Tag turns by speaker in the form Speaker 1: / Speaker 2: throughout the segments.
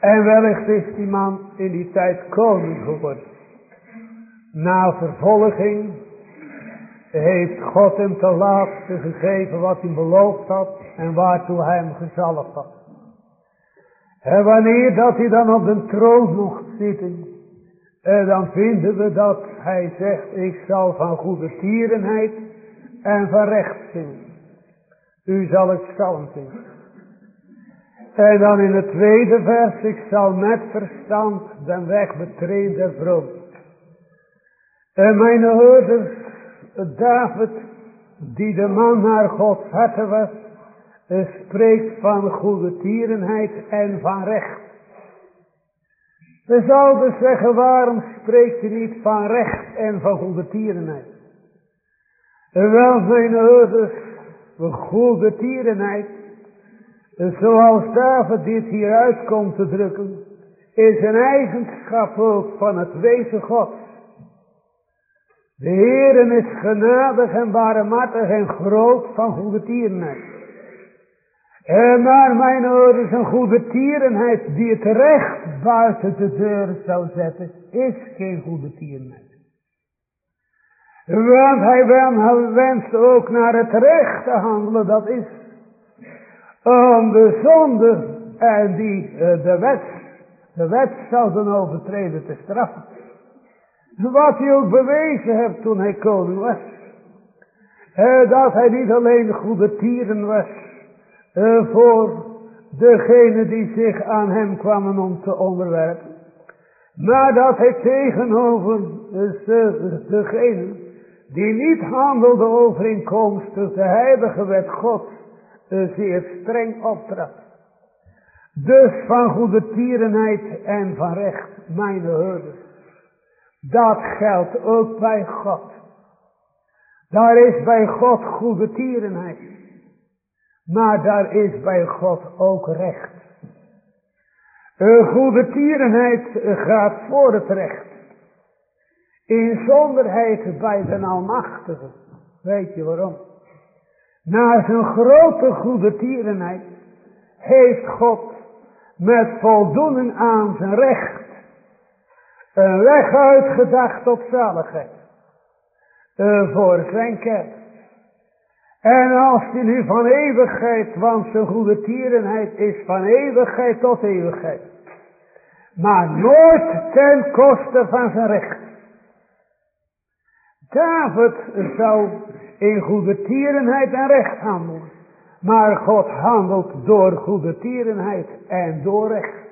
Speaker 1: En wellicht is die man in die tijd koning geworden. Na vervolging heeft God hem te laatste gegeven wat hij beloofd had en waartoe hij hem gezalfd had. En wanneer dat hij dan op de troon mocht zitten, en dan vinden we dat hij zegt, ik zal van goede tierenheid en van recht zingen. U zal het psalm zingen. En dan in het tweede vers, ik zal met verstand den weg betreden vroom. En mijn hoorders, David, die de man naar Gods harte was, spreekt van goede tierenheid en van recht. We zouden zeggen, waarom spreekt hij niet van recht en van goede tierenheid? Wel, mijn ouders, goede tierenheid, zoals David dit hier uitkomt te drukken, is een eigenschap ook van het wezen God. De Heeren is genadig en barmhartig en groot van goede tierenheid. En maar mijn ouders een goede tierenheid die het recht buiten de deur zou zetten, is geen goede tierenheid. Want hij wenst ook naar het recht te handelen, dat is om de zonde en die eh, de wet, de wet zouden overtreden te straffen. Wat hij ook bewezen heeft toen hij koning was. Eh, dat hij niet alleen goede tieren was eh, voor degene die zich aan hem kwamen om te onderwerpen. Maar dat hij tegenover degene die niet handelde overeenkomstig de heilige wet God zeer streng optrad. Dus van goede tierenheid en van recht, mijn herders. Dat geldt ook bij God. Daar is bij God goede tierenheid. Maar daar is bij God ook recht. Een goede tierenheid gaat voor het recht. Inzonderheid bij de Almachtige. Weet je waarom? Na zijn grote goede tierenheid heeft God met voldoening aan zijn recht een weg uitgedacht tot zaligheid. Uh, voor zijn kerk. En als hij nu van eeuwigheid, want zijn goede tierenheid is van eeuwigheid tot eeuwigheid. Maar nooit ten koste van zijn recht. David zou in goede tierenheid en recht handelen. Maar God handelt door goede tierenheid en door recht.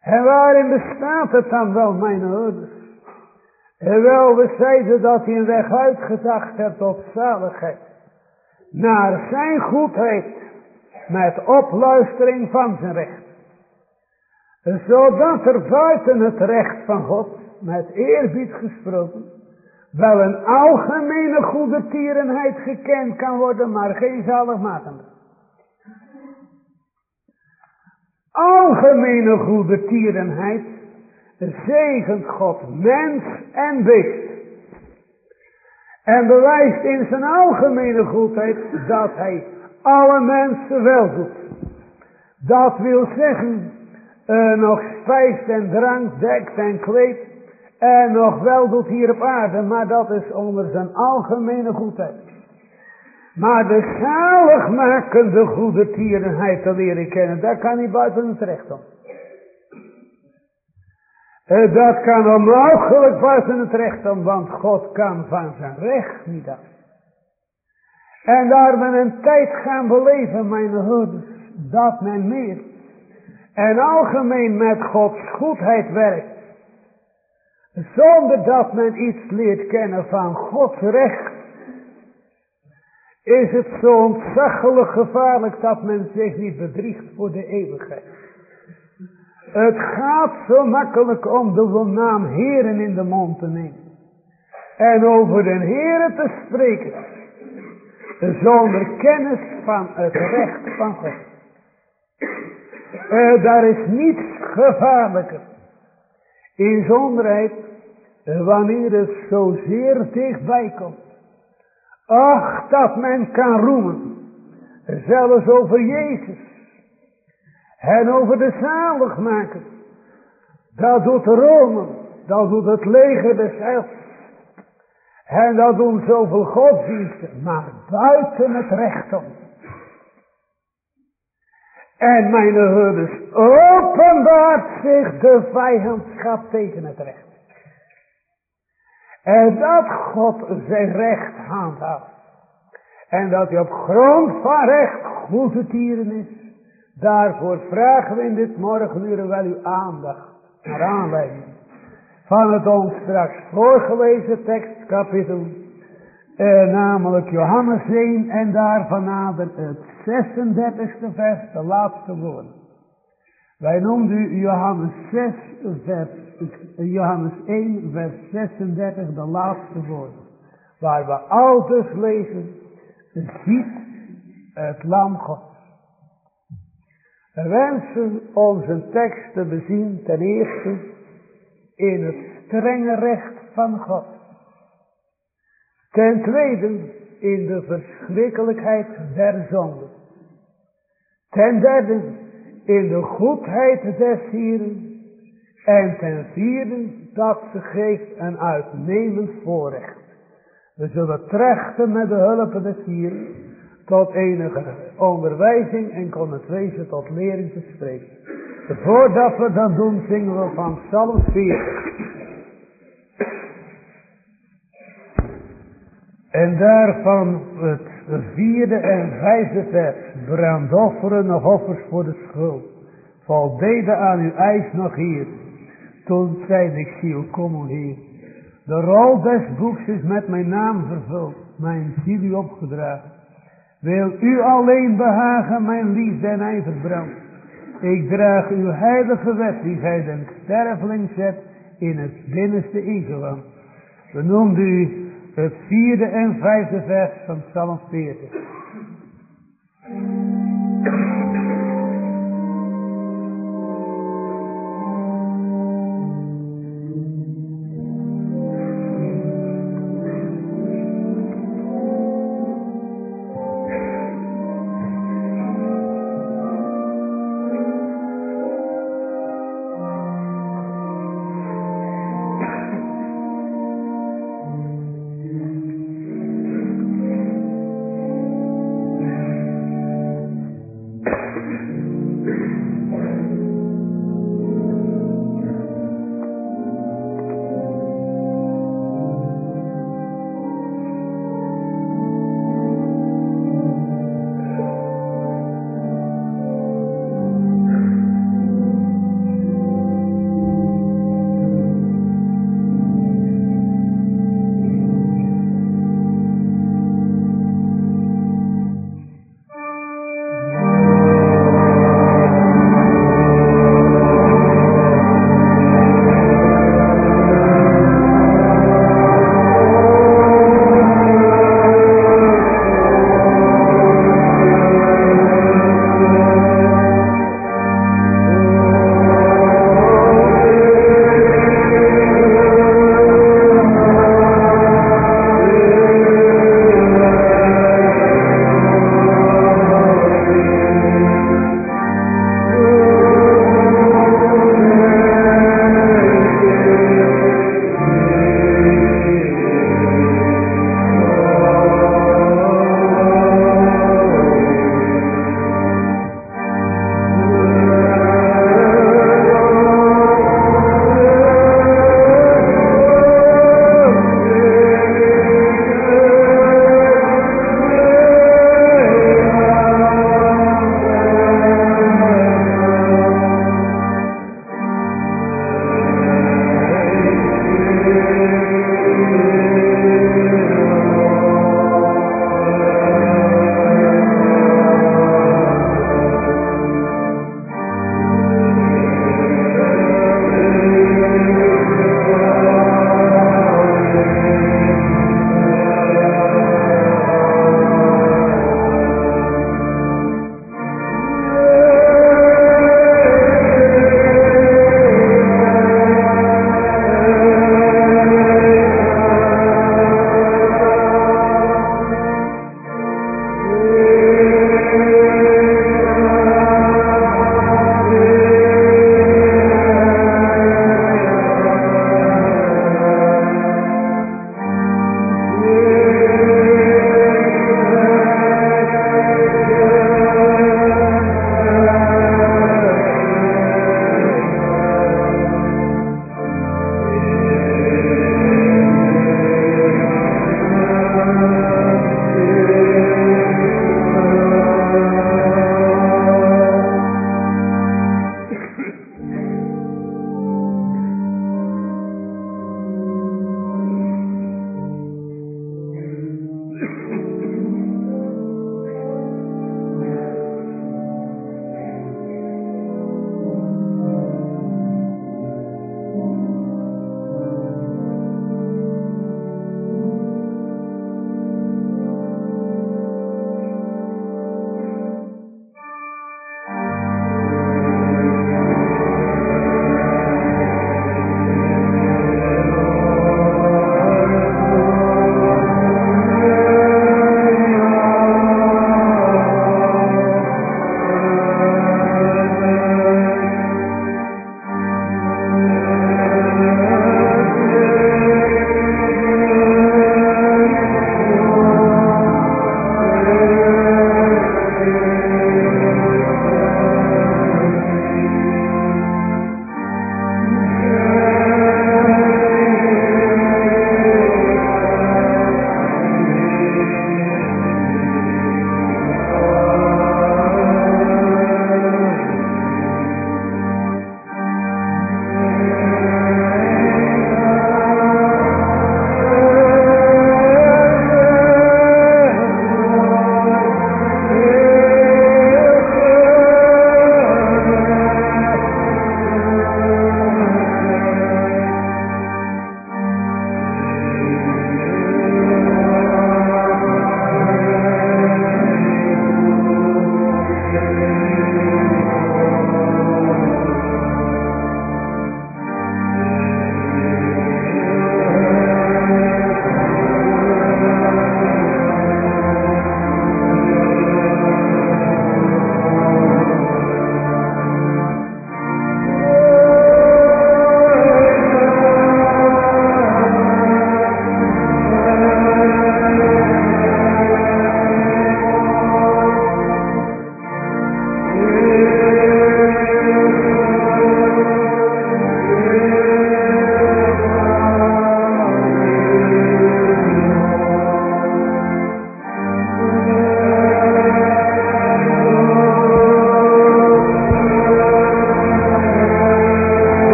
Speaker 1: En waarin bestaat het dan wel, mijn ouders? En wel, we zeiden dat hij een weg uitgedacht heeft tot zaligheid. Naar zijn goedheid, met opluistering van zijn recht. Zodat er buiten het recht van God, met eerbied gesproken, wel een algemene goede tierenheid gekend kan worden, maar geen zaligmakende. Algemene goede tierenheid zegent God mens en beest. En bewijst in zijn algemene goedheid dat hij alle mensen wel doet. Dat wil zeggen, uh, nog spijst en drank, dekt en kleedt en nog wel doet hier op aarde, maar dat is onder zijn algemene goedheid. Maar de zaligmakende goede tierenheid te leren kennen, daar kan hij buiten het recht om. En dat kan onmogelijk buiten het recht om, want God kan van zijn recht niet af. En daar men een tijd gaan beleven, mijn hoeders, dat men meer en algemeen met Gods goedheid werkt. Zonder dat men iets leert kennen van Gods recht. Is het zo ontzaglijk gevaarlijk dat men zich niet bedriegt voor de eeuwigheid. Het gaat zo makkelijk om de naam Heren in de mond te nemen. En over de Heren te spreken. Zonder kennis van het recht van God. Uh, daar is niets gevaarlijker. Inzonderheid wanneer het zo zeer dichtbij komt. Ach, dat men kan roemen. Zelfs over Jezus. En over de zaligmaker. Dat doet Rome. Dat doet het leger des. En dat doen zoveel godsdiensten. Maar buiten het recht om. En mijn herders openbaart zich de vijandschap tegen het recht. En dat God zijn recht handhaaft. En dat hij op grond van recht goede tieren is. Daarvoor vragen we in dit morgenuur wel uw aandacht. Naar aanleiding van het ons straks voorgelezen tekstkapitel. Eh, namelijk Johannes 1 en daarvan nader het 36e vers, de laatste woorden. Wij noemden u Johannes 6 vers, Johannes 1 vers 36 de laatste woorden. Waar we altijd lezen, ziet het lam God. We wensen onze tekst te bezien ten eerste in het strenge recht van God. Ten tweede in de verschrikkelijkheid der zonde. Ten derde in de goedheid des Hieren. En ten vierde dat ze geeft een uitnemend voorrecht. We zullen trechten met de hulp des Hieren tot enige onderwijzing en wezen tot lering te spreken. Voordat we dat doen zingen we van Psalm 40. En daarvan het vierde en vijfde vers. Brandofferen nog offers voor de schuld. Voldeden aan uw eis nog hier. Toen zei ik ziel, kom hier. De rol des boeks is met mijn naam vervuld. Mijn ziel u opgedragen. Wil u alleen behagen mijn liefde en ijver brand. Ik draag uw heilige wet die gij den sterveling zet in het binnenste ingewand. We noemden u het vierde en vijfde vers van Psalm 40.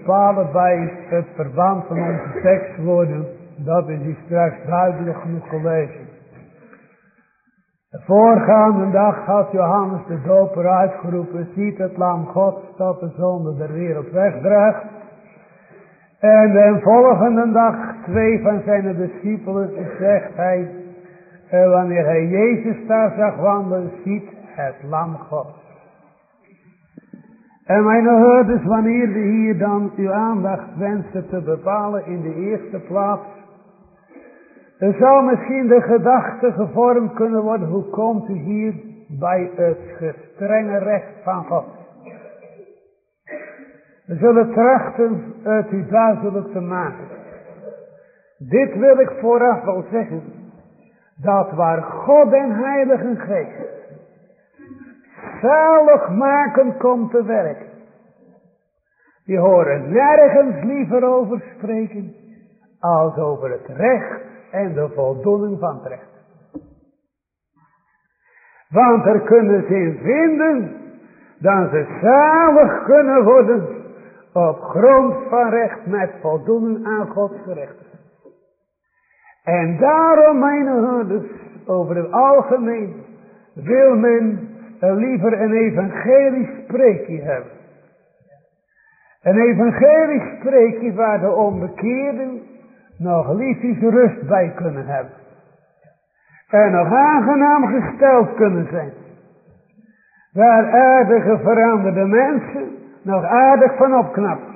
Speaker 1: Bepalen bij het verband van onze tekstwoorden. Dat is hier straks duidelijk genoeg gelezen. De voorgaande dag had Johannes de doper uitgeroepen. Ziet het lam God dat de zonde der wereld wegdraagt. En de volgende dag twee van zijn discipelen zegt hij. Wanneer hij Jezus daar zag wandelen. Ziet het lam God. En mijn hoorders, wanneer we hier dan uw aandacht wensen te bepalen in de eerste plaats. Er zou misschien de gedachte gevormd kunnen worden, hoe komt u hier bij het gestrenge recht van God? We zullen trachten het u duidelijk te maken. Dit wil ik vooraf wel zeggen, dat waar God en Heilige Geest zalig maken komt te werk. Die horen nergens liever over spreken als over het recht en de voldoening van het recht. Want er kunnen ze in vinden dat ze zalig kunnen worden op grond van recht met voldoening aan Gods recht. En daarom, mijn houders, over het algemeen wil men liever een evangelisch spreekje hebben. Een evangelisch spreekje waar de onbekeerden nog liefjes rust bij kunnen hebben. En nog aangenaam gesteld kunnen zijn. Waar aardige veranderde mensen nog aardig van opknappen.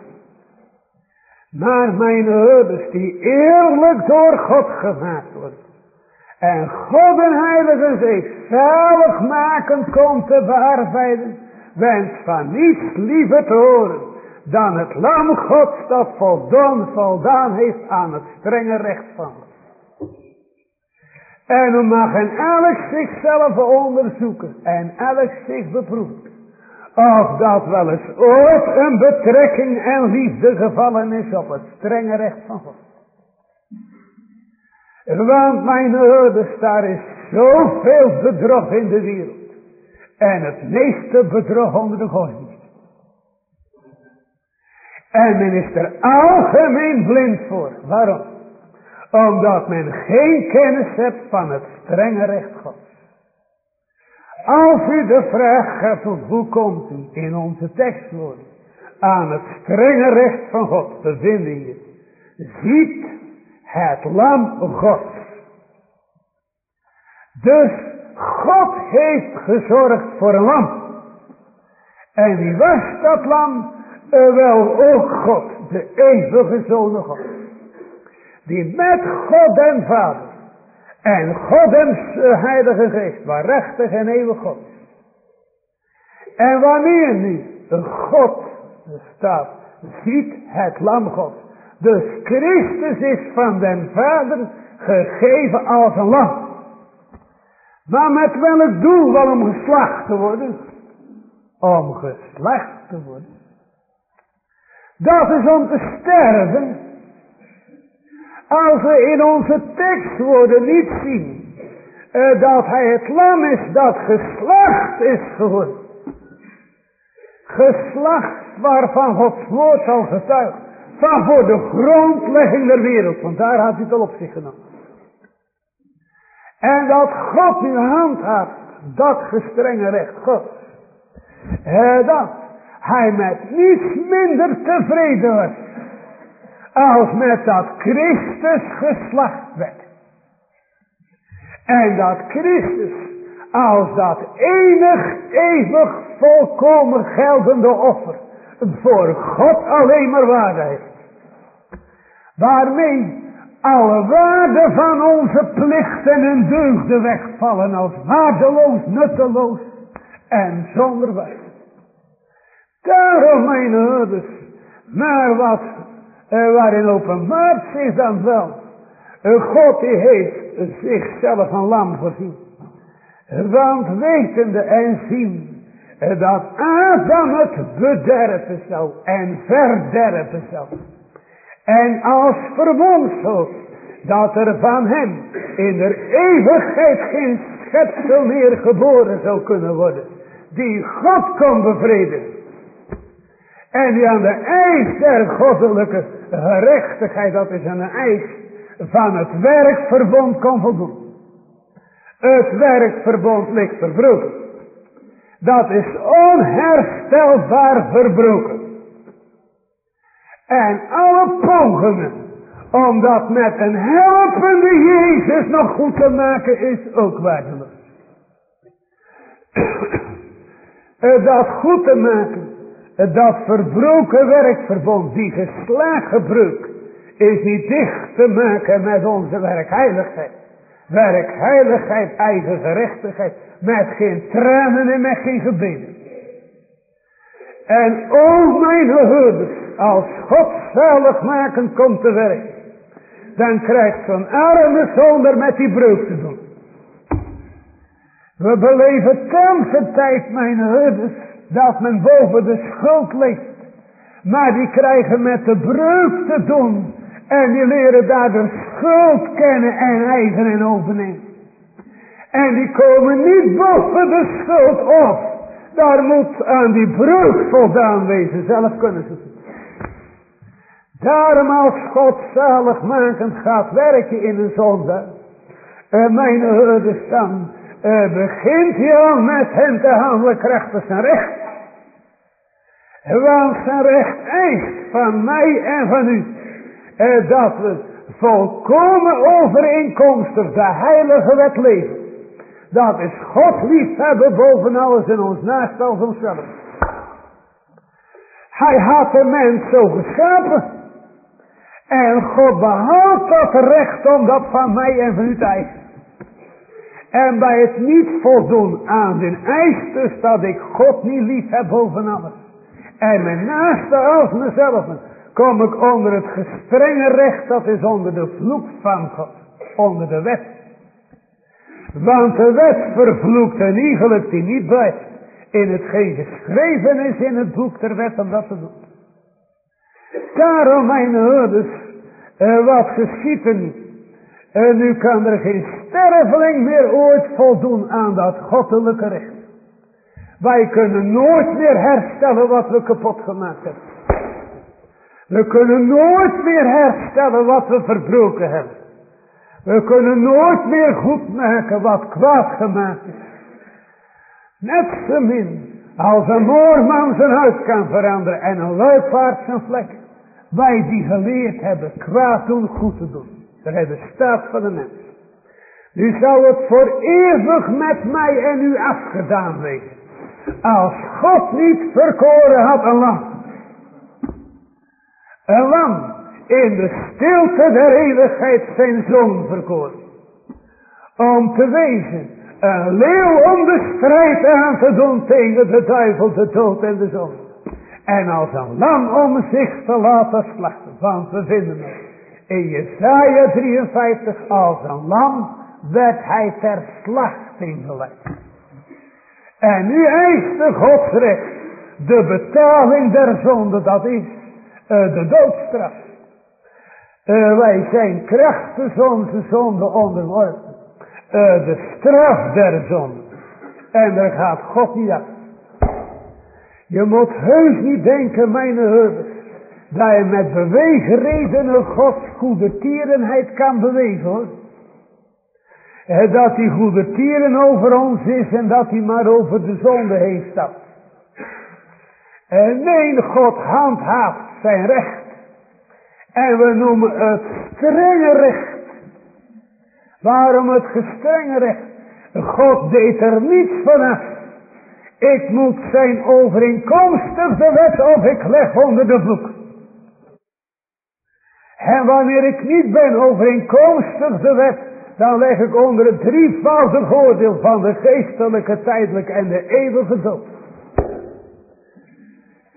Speaker 1: Maar mijn ouders die eerlijk door God gemaakt worden. En God en Heilige zalig maken komt te bearbeiden. Wens van niets liever te horen dan het lam Gods dat voldaan, voldaan heeft aan het strenge recht van En dan mag en elk zichzelf onderzoeken en elk zich beproeven. Of dat wel eens ooit een betrekking en liefde gevallen is op het strenge recht van God. Want mijn ouders, daar is zoveel bedrog in de wereld. En het meeste bedrog onder de godsdienst. En men is er algemeen blind voor. Waarom? Omdat men geen kennis hebt van het strenge recht Gods. Als u de vraag gaat hoe komt u in onze tekstwoorden aan het strenge recht van God te vinden. Ziet het lam Gods. Dus God heeft gezorgd voor een lam. En wie was dat lam? wel ook God, de eeuwige Zoon God. Die met God en Vader en God en Heilige Geest, waarachtig en eeuwig God. En wanneer nu een God staat, ziet het lam God. Dus Christus is van den Vader gegeven als een lam. Maar met welk doel wel om geslacht te worden? Om geslacht te worden. Dat is om te sterven. Als we in onze tekstwoorden niet zien uh, dat hij het lam is dat geslacht is geworden. Geslacht waarvan Gods woord al getuigt. Van voor de grondlegging der wereld. Want daar had hij het al op zich genomen. En dat God uw hand had. Dat gestrenge recht God. Dat hij met niets minder tevreden was. Als met dat Christus geslacht werd. En dat Christus als dat enig, eeuwig, volkomen geldende offer voor God alleen maar waarde heeft. Waarmee alle waarde van onze plichten en deugden wegvallen als waardeloos, nutteloos en zonder waarde. Daarom mijn ouders, maar wat, uh, waarin openbaart zich dan wel. Uh, God die heeft zichzelf een lam voorzien. Want wetende en zien uh, dat Adam het bederven zou en verderven zou. En als verwonsel dat er van hem in de eeuwigheid geen schepsel meer geboren zou kunnen worden. Die God kon bevredigen. En die aan de eis der goddelijke gerechtigheid, dat is aan de eis van het werkverbond kon voldoen. Het werkverbond ligt verbroken. Dat is onherstelbaar verbroken. En alle pogingen om dat met een helpende Jezus nog goed te maken is ook waardeloos. dat goed te maken, dat verbroken werkverbond, die geslagen breuk, is niet dicht te maken met onze werkheiligheid. Werkheiligheid, eigen gerechtigheid, met geen tranen en met geen gebeden. En o mijn herders, als God zalig maken komt te werk, dan krijgt zo'n arme zonder met die breuk te doen. We beleven thans tijd, mijn herders, dat men boven de schuld ligt. Maar die krijgen met de breuk te doen. En die leren daar de schuld kennen en eigen en overnemen. En die komen niet boven de schuld op. Daar moet aan die breuk voldaan wezen. Zelf kunnen ze het. Daarom als God zalig maken gaat werken in een zonde. En mijn herders dan uh, begint hij al met hen te handelen krachtig zijn recht. Want zijn recht eist van mij en van u. Uh, dat we volkomen overeenkomstig de heilige wet leven. Dat is God liefhebben boven alles in ons naast als onszelf. Hij had de mens zo geschapen. En God behoudt dat recht om dat van mij en van u te eisen. En bij het niet voldoen aan de eis dus dat ik God niet lief heb boven alles. En mijn naaste als mezelf. Kom ik onder het gestrenge recht dat is onder de vloek van God. Onder de wet. Want de wet vervloekt een iegelijk die niet blijft. In hetgeen geschreven is in het boek der wet om dat te doen. Daarom mijn herders. Eh, wat geschiet niet. En nu kan er geen sterveling meer ooit voldoen aan dat goddelijke recht. Wij kunnen nooit meer herstellen wat we kapot gemaakt hebben. We kunnen nooit meer herstellen wat we verbroken hebben. We kunnen nooit meer goed maken wat kwaad gemaakt is. Net zo min als een moorman zijn huis kan veranderen en een luipaard zijn vlek. Wij die geleerd hebben kwaad doen goed te doen. Dat de staat van de mens. Nu zou het voor eeuwig met mij en u afgedaan wezen. Als God niet verkoren had een lam. Een lam in de stilte der eeuwigheid zijn zoon verkoren. Om te wezen een leeuw om de strijd aan te doen tegen de duivel, de dood en de zon. En als een lam om zich te laten slachten. Want we vinden het in Jesaja 53 als een lam werd hij ter slachting gelegd. En nu eist de godsrecht de betaling der zonde, dat is uh, de doodstraf. Uh, wij zijn krachtens onze zonde onderworpen. Uh, de straf der zonde. En daar gaat God niet af. Je moet heus niet denken, mijn herders, dat je met beweegredenen Gods goede tierenheid kan bewezen hoor. En dat die goede tieren over ons is en dat hij maar over de zonde heen stapt. En nee, God handhaaft zijn recht. En we noemen het strenge recht. Waarom het gestrenge recht? God deed er niets vanaf. Ik moet zijn overeenkomstig de wet of ik leg onder de vloek. En wanneer ik niet ben overeenkomstig de wet, dan leg ik onder het drievoudige oordeel van de geestelijke, tijdelijke en de eeuwige dood.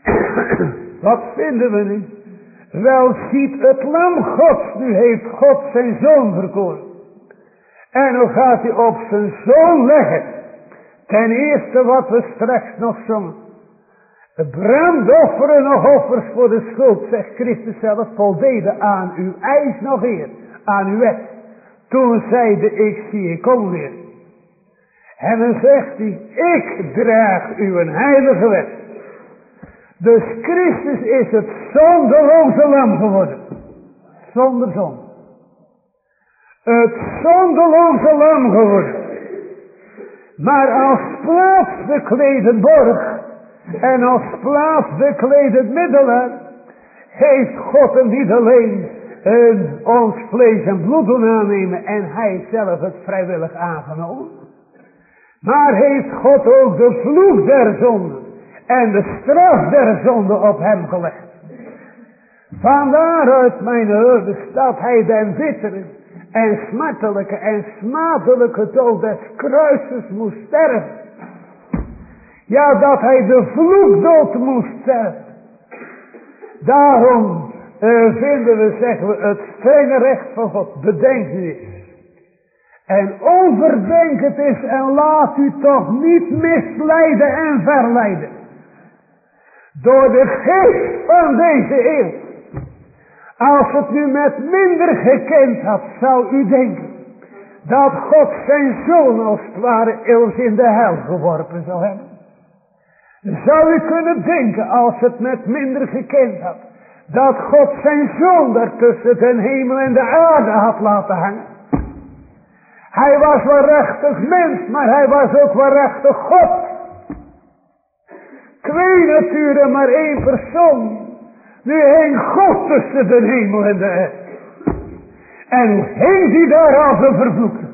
Speaker 1: Wat vinden we nu? Wel ziet het lam Gods, nu heeft God zijn zoon verkoren. En hoe gaat hij op zijn zoon leggen? Ten eerste wat we straks nog zongen. Brandofferen nog offers voor de schuld, zegt Christus zelf, voldeden aan uw eis nog eer, aan uw wet. Toen zeide ik, zie ik kom weer. En dan zegt hij, ik draag uw heilige wet. Dus Christus is het zonderloze lam geworden. Zonder zon. Het zonderloze lam geworden. Maar als plaatsbekledend borg en als plaatsbekledend middelaar heeft God hem niet alleen een, ons vlees en bloed doen aannemen en hij zelf het vrijwillig aangenomen. Maar heeft God ook de vloek der zonde en de straf der zonde op hem gelegd. Vandaaruit mijn ouders dat hij den bittere en smartelijke en smadelijke dood des kruises moest sterven. Ja, dat hij de vloekdood moest sterven. Daarom uh, vinden we, zeggen we, het strenge recht van God. Bedenk u eens. En overdenk het eens en laat u toch niet misleiden en verleiden. Door de geest van deze eeuw. Als het nu met minder gekend had, zou u denken dat God zijn zoon als het ware eeuws in de hel geworpen zou hebben. Zou u kunnen denken als het met minder gekend had, dat God zijn zoon daar tussen de hemel en de aarde had laten hangen. Hij was wel rechtig mens, maar hij was ook wel rechtig God. Twee naturen, maar één persoon. Nu hing God tussen de hemel en de aarde. En hing hij daar als een vervloekte?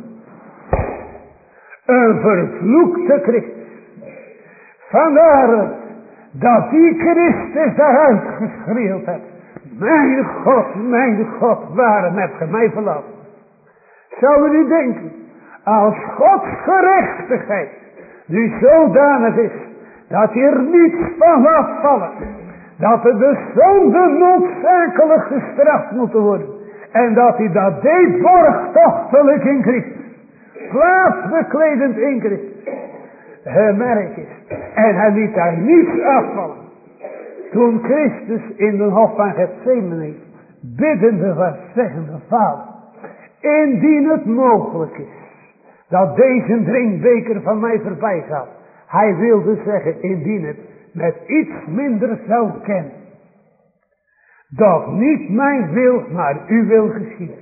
Speaker 1: Een vervloekte Christus. Vandaar dat die Christus daaruit geschreeuwd heeft. Mijn God, mijn God, waarom heb je mij verlaten? Zou u niet denken, als Gods gerechtigheid nu zodanig is, dat hier niets van afvallen, dat er de zonde noodzakelijk gestraft moeten worden, en dat hij dat deed borgtochtelijk in Christus, plaatsbekledend in Christus, merk is. En hij liet daar niets afvallen. Toen Christus in de hof van Gethsemane biddende was, zeggende Vader, indien het mogelijk is dat deze drinkbeker van mij voorbij gaat. Hij wilde zeggen, indien het met iets minder zou kennen. Dat niet mijn wil, maar uw wil geschieden.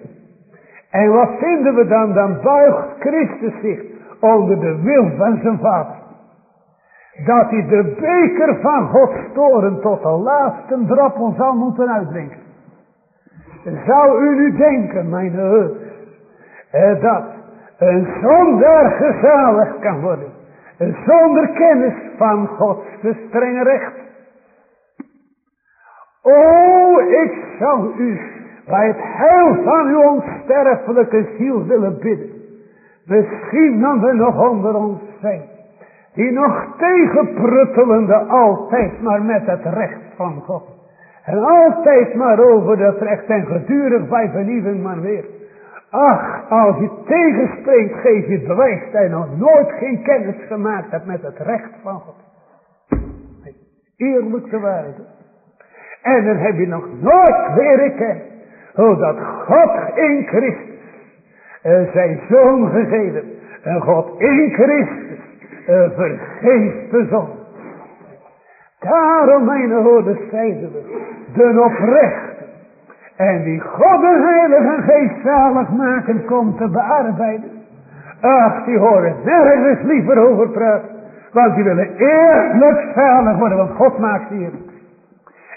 Speaker 1: En wat vinden we dan? Dan buigt Christus zich onder de wil van zijn vader. Dat hij de beker van Gods toren tot de laatste druppel zal moeten uitdrinken. Zou u nu denken, mijn heer, eh, dat een zonder gezalig kan worden. Zonder kennis van Gods strenge recht. O, ik zou u bij het heil van uw onsterfelijke ziel willen bidden. Misschien dan er nog onder ons zijn. Die nog tegenpruttelende altijd maar met het recht van God. En altijd maar over dat recht en gedurig bij vernieuwing maar weer. Ach, als je tegenspreekt, geef je bewijs dat je nog nooit geen kennis gemaakt hebt met het recht van God. Eerlijk te waarde. En dan heb je nog nooit leren kennen hoe dat God in Christus zijn zoon gegeven. En God in Christus uh, vergeeft de zon. Daarom, mijn hoorders, zeiden we, de oprechte. En die God en heilige geest zalig maken komt te bearbeiden. Ach, die horen nergens liever over praten. Want die willen eerlijk zalig worden, want God maakt ze eerlijk.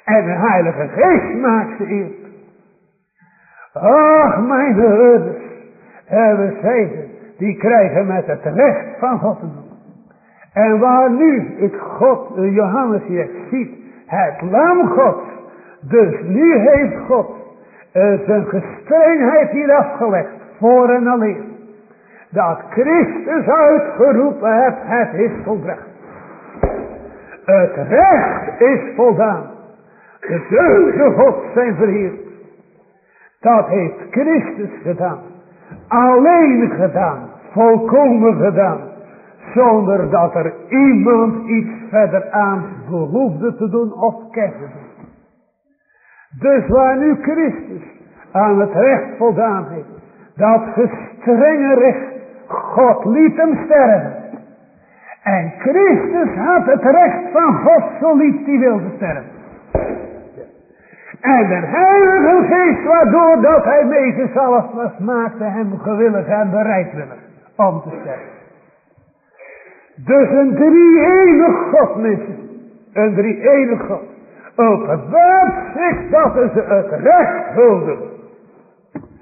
Speaker 1: En de heilige geest maakt ze eerlijk. Ach, mijn hoorders. En we zeiden, die krijgen met het recht van God te doen. En waar nu het God, Johannes hier ziet, het lam God. Dus nu heeft God zijn gestrengheid hier afgelegd, voor en alleen. Dat Christus uitgeroepen heeft, het is volbracht. Het recht is voldaan. De deugden God zijn verheerd. Dat heeft Christus gedaan. Alleen gedaan. Volkomen gedaan. Zonder dat er iemand iets verder aan behoefde te doen of kende. Dus waar nu Christus aan het recht voldaan heeft. Dat gestrenge recht. God liet hem sterven. En Christus had het recht van God zo lief die wilde sterven. En de heilige geest waardoor dat hij zelf was maakte hem gewillig en bereidwillig om te sterven. Dus een drie-enig God mensen. Een drie-enig God. Openbaart zich dat ze het recht wilden.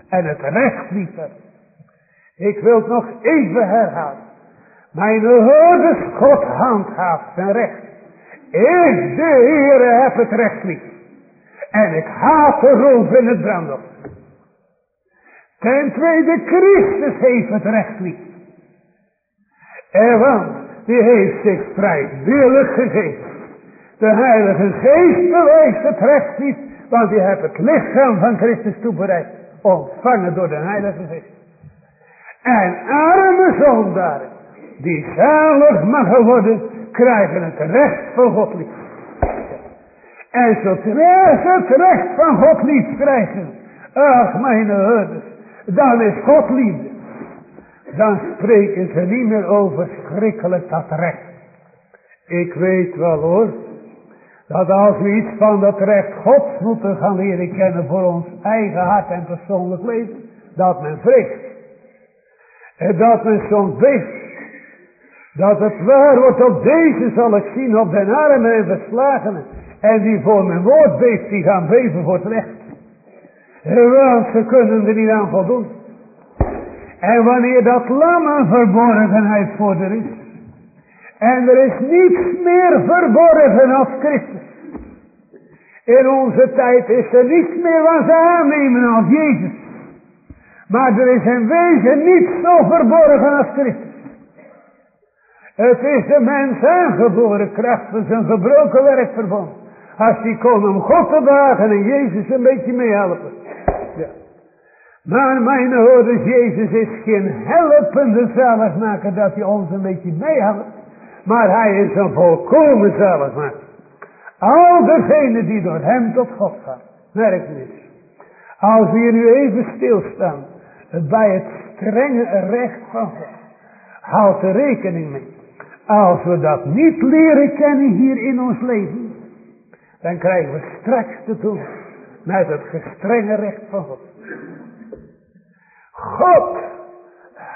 Speaker 1: En het recht liever. Ik wil het nog even herhalen. Mijn hoorders God handhaaft zijn recht. Ik de Heere heb het recht lief. En ik haat de roof in het brandhof. Ten tweede Christus heeft het recht lief. En want die heeft zich vrijwillig gegeven. De Heilige Geest bewijst het recht niet, want die heeft het lichaam van Christus toebereid. Ontvangen door de Heilige Geest. En arme zondaren, die zalig mag worden, krijgen het recht van God lief. En zodra ze het recht van God lief krijgen, ach mijn herders, dan is God liefde. Dan spreken ze niet meer over schrikkelijk dat recht. Ik weet wel hoor, dat als we iets van dat recht Gods moeten gaan leren kennen voor ons eigen hart en persoonlijk leven, dat men. En dat men soms beeft. Dat het waar wordt op deze zal ik zien op den armen en verslagenen. En die voor mijn woord beeft, die gaan beven voor het recht. Want ze kunnen er niet aan voldoen. En wanneer dat lam verborgenheid voor er is. En er is niets meer verborgen als Christus. In onze tijd is er niets meer wat ze aannemen als Jezus. Maar er is in wezen niets zo verborgen als Christus. Het is de mens aangeboren kracht van zijn gebroken werkverbond. Als die kon om God te dagen en Jezus een beetje meehelpen. Ja. Maar mijn hoorders, Jezus is geen helpende zaligmaker dat hij ons een beetje meehelpt. Maar hij is een volkomen zaligmaker. Al degenen die door hem tot God gaan. Merk eens. Als we hier nu even stilstaan. Bij het strenge recht van God. Houd er rekening mee. Als we dat niet leren kennen hier in ons leven. Dan krijgen we straks te doen. Met het gestrenge recht van God. God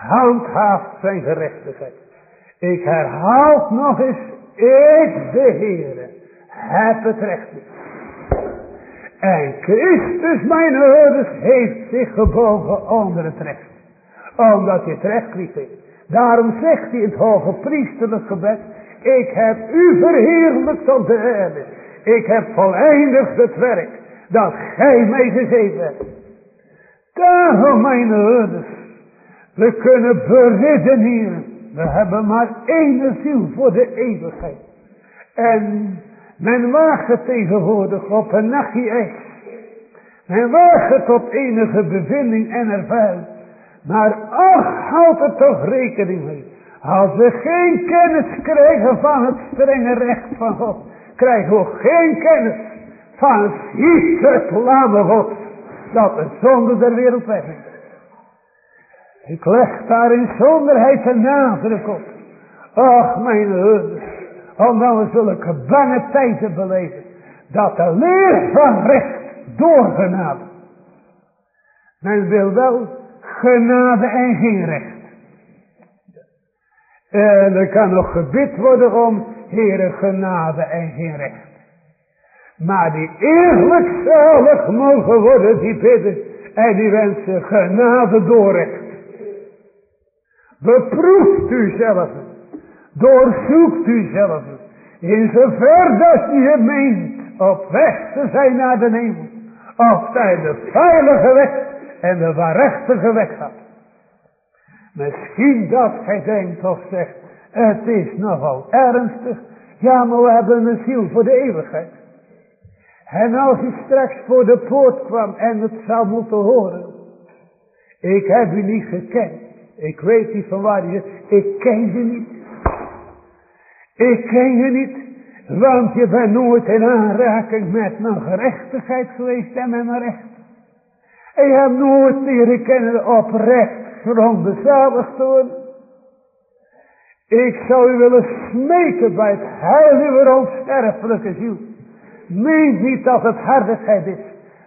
Speaker 1: handhaaft zijn gerechtigheid. Ik herhaal nog eens. Ik de Heere heb het recht. En Christus, mijn herders, heeft zich gebogen onder het recht. Omdat hij het recht heeft. Daarom zegt hij in het hoge priesterlijk gebed. Ik heb u verheerlijkt op de aarde. Ik heb voleindigd het werk dat gij mij gegeven hebt. Daarom, mijn herders, we kunnen beredeneren. We hebben maar één ziel voor de eeuwigheid. En men waagt het tegenwoordig op een nachtje echt. Men waagt het op enige bevinding en ervaring. Maar ach, houd er toch rekening mee. Als we geen kennis krijgen van het strenge recht van God, krijgen we geen kennis van het lame God, dat de zonde der wereld wegneemt. Ik leg daar in zonderheid de nadruk op. Ach, mijn herders, omdat we zulke bange tijden beleven, dat de leer van recht doorgenade. Men wil wel genade en geen recht. En er kan nog gebid worden om, Heere, genade en geen recht. Maar die eerlijk zalig mogen worden, die bidden en die wensen genade door recht. Beproeft u zelf. Doorzoekt u zelf. In zover dat je meent op weg te zijn naar de hemel. Of zij de veilige weg en de waarachtige weg gaat. Misschien dat gij denkt of zegt, het is nogal ernstig. Ja, maar we hebben een ziel voor de eeuwigheid. En als u straks voor de poort kwam en het zou moeten horen. Ik heb u niet gekend. Ik weet niet van waar je Ik ken je niet. Ik ken je niet. Want je bent nooit in aanraking met mijn gerechtigheid geweest en mijn recht. En je hebt nooit leren kennen oprecht gronden zalig te worden. Ik zou u willen smeken bij het heil uw onsterfelijke ziel. Meen niet dat het hardigheid is.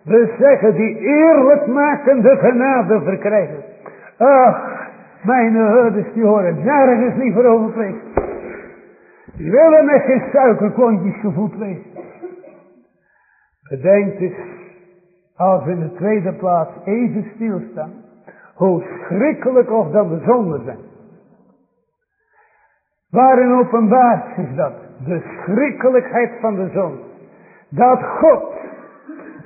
Speaker 1: We zeggen die eerlijk makende genade verkrijgen. Ach, mijn herders die horen nergens liever over Die willen met geen suikerklontjes gevoed wezen. Bedenk eens, als in de tweede plaats even stilstaan, hoe schrikkelijk of dan de zonde zijn. Waarin openbaart zich dat? De schrikkelijkheid van de zon. Dat God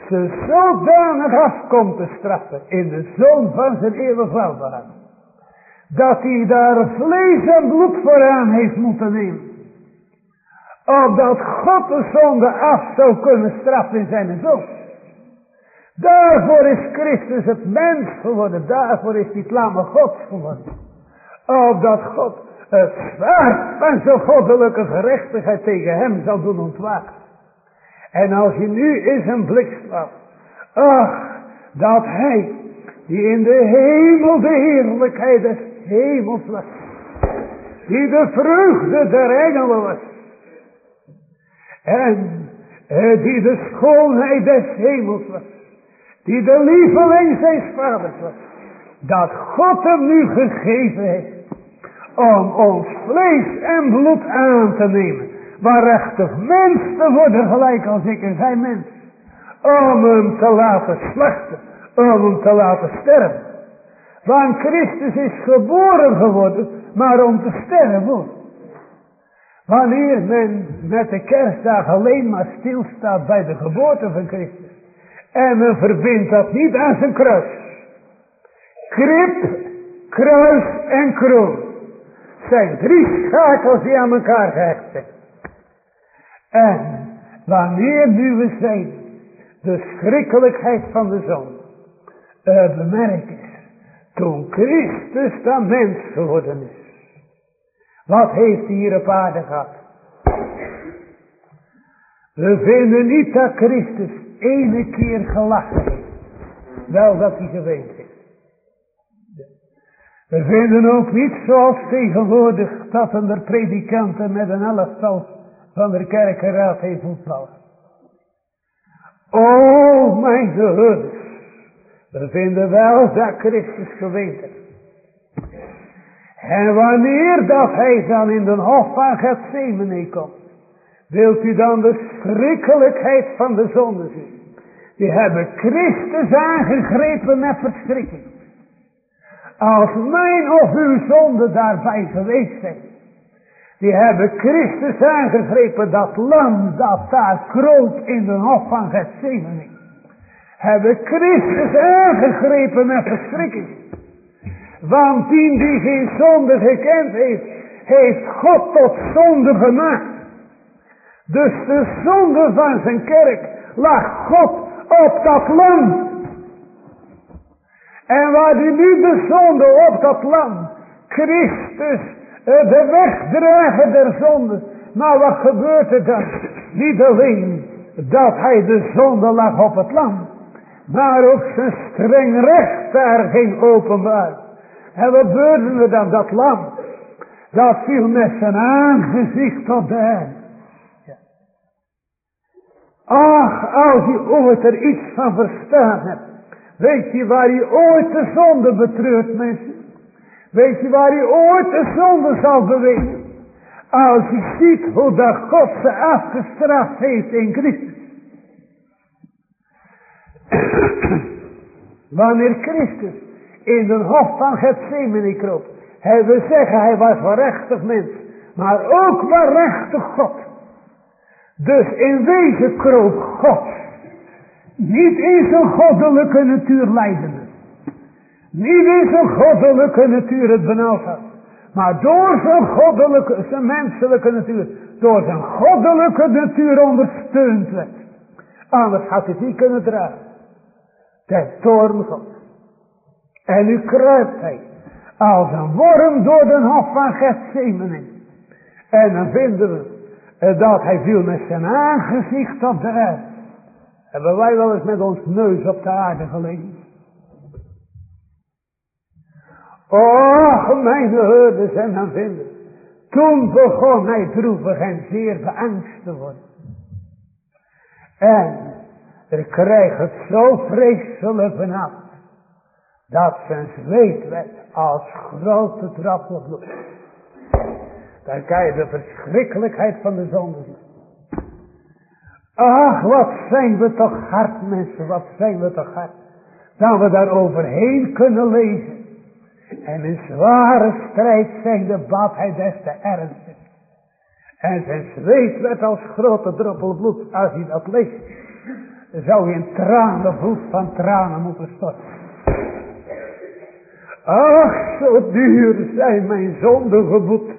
Speaker 1: ze zodanig afkomt te straffen in de zoon van zijn eeuwig welbehagen. Dat hij daar vlees en bloed vooraan heeft moeten nemen. Opdat God de zonde af zou kunnen straffen in zijn zoon. Daarvoor is Christus het mens geworden. Daarvoor is hij het lamme God geworden. Opdat God het zwaard van zijn goddelijke gerechtigheid tegen hem zal doen ontwaken. En als je nu is een blikslag. Ach, dat hij die in de hemel de heerlijkheid des hemels was. Die de vreugde der engelen was. En eh, die de schoonheid des hemels was. Die de lieveling zijn vaders was. Dat God hem nu gegeven heeft. Om ons vlees en bloed aan te nemen waarachtig mens te worden gelijk als ik en zij mens. Om hem te laten slachten. Om hem te laten sterven. Want Christus is geboren geworden, maar om te sterven. Wanneer men met de kerstdag alleen maar stilstaat bij de geboorte van Christus. En men verbindt dat niet aan zijn kruis. Krip, kruis en kroon zijn drie schakels die aan elkaar gehecht. En wanneer nu we zijn de schrikkelijkheid van de zon uh, bemerken, toen Christus dan mens geworden is. Wat heeft hij hier op aarde gehad? We vinden niet dat Christus ene keer gelachen heeft. Wel dat hij geweend heeft. We vinden ook niet zoals tegenwoordig dat er predikanten met een elftal van de kerkenraad heeft voetballen. O mijn geheugens. We vinden wel dat Christus geweten. En wanneer dat hij dan in de hof van Gethsemane komt. Wilt u dan de schrikkelijkheid van de zonde zien. Die hebben Christus aangegrepen met verschrikking. Als mijn of uw zonde daarbij geweest zijn. Die hebben Christus aangegrepen, dat lam dat daar kroop in de hof van Gethsemane. Hebben Christus aangegrepen met verschrikking. Want die die geen zonde gekend heeft, heeft God tot zonde gemaakt. Dus de zonde van zijn kerk lag God op dat lam. En waar die nu de zonde op dat lam, Christus eh, de wegdragen der zonde. Maar wat gebeurt er dan? Niet alleen dat hij de zonde lag op het land. Maar ook zijn streng recht daar ging openbaar. En wat gebeurde er dan? Dat lam. Dat viel met zijn aangezicht op de. Ach, als je ooit er iets van verstaan hebt. Weet je waar je ooit de zonde betreurt, mensen? Weet je waar hij ooit de zonde zal bewegen? Als je ziet hoe dat God ze afgestraft heeft in Christus. Wanneer Christus in de hof van Gethsemane kroop. Hij wil zeggen hij was waarachtig mens. Maar ook waarachtig God. Dus in wezen kroop God. Niet in zijn goddelijke natuur leidende. Niet in zijn goddelijke natuur het benauwd had. Maar door zijn goddelijke, zijn menselijke natuur. Door zijn goddelijke natuur ondersteund werd. Anders had hij het niet kunnen dragen. Ten toorn God. En nu kruipt hij. Als een worm door de hof van Gethsemane. En dan vinden we dat hij viel met zijn aangezicht op de aarde. Hebben wij wel eens met ons neus op de aarde gelegen? Och, mijn herders en dan vinden. Toen begon hij droevig en zeer beangst te worden. En er kreeg het zo vreselijk vanaf. Dat zijn zweet werd als grote droppel bloed. Dan kan je de verschrikkelijkheid van de zonde zien. Ach, wat zijn we toch hard mensen, wat zijn we toch hard. Dat we daar overheen kunnen lezen. En in zware strijd zijn de hij des te ernstig. En zijn zweet werd als grote druppel bloed. Als hij dat leest, zou je een tranenvloed van tranen moeten storten. Ach, zo duur zijn mijn zonden geboet.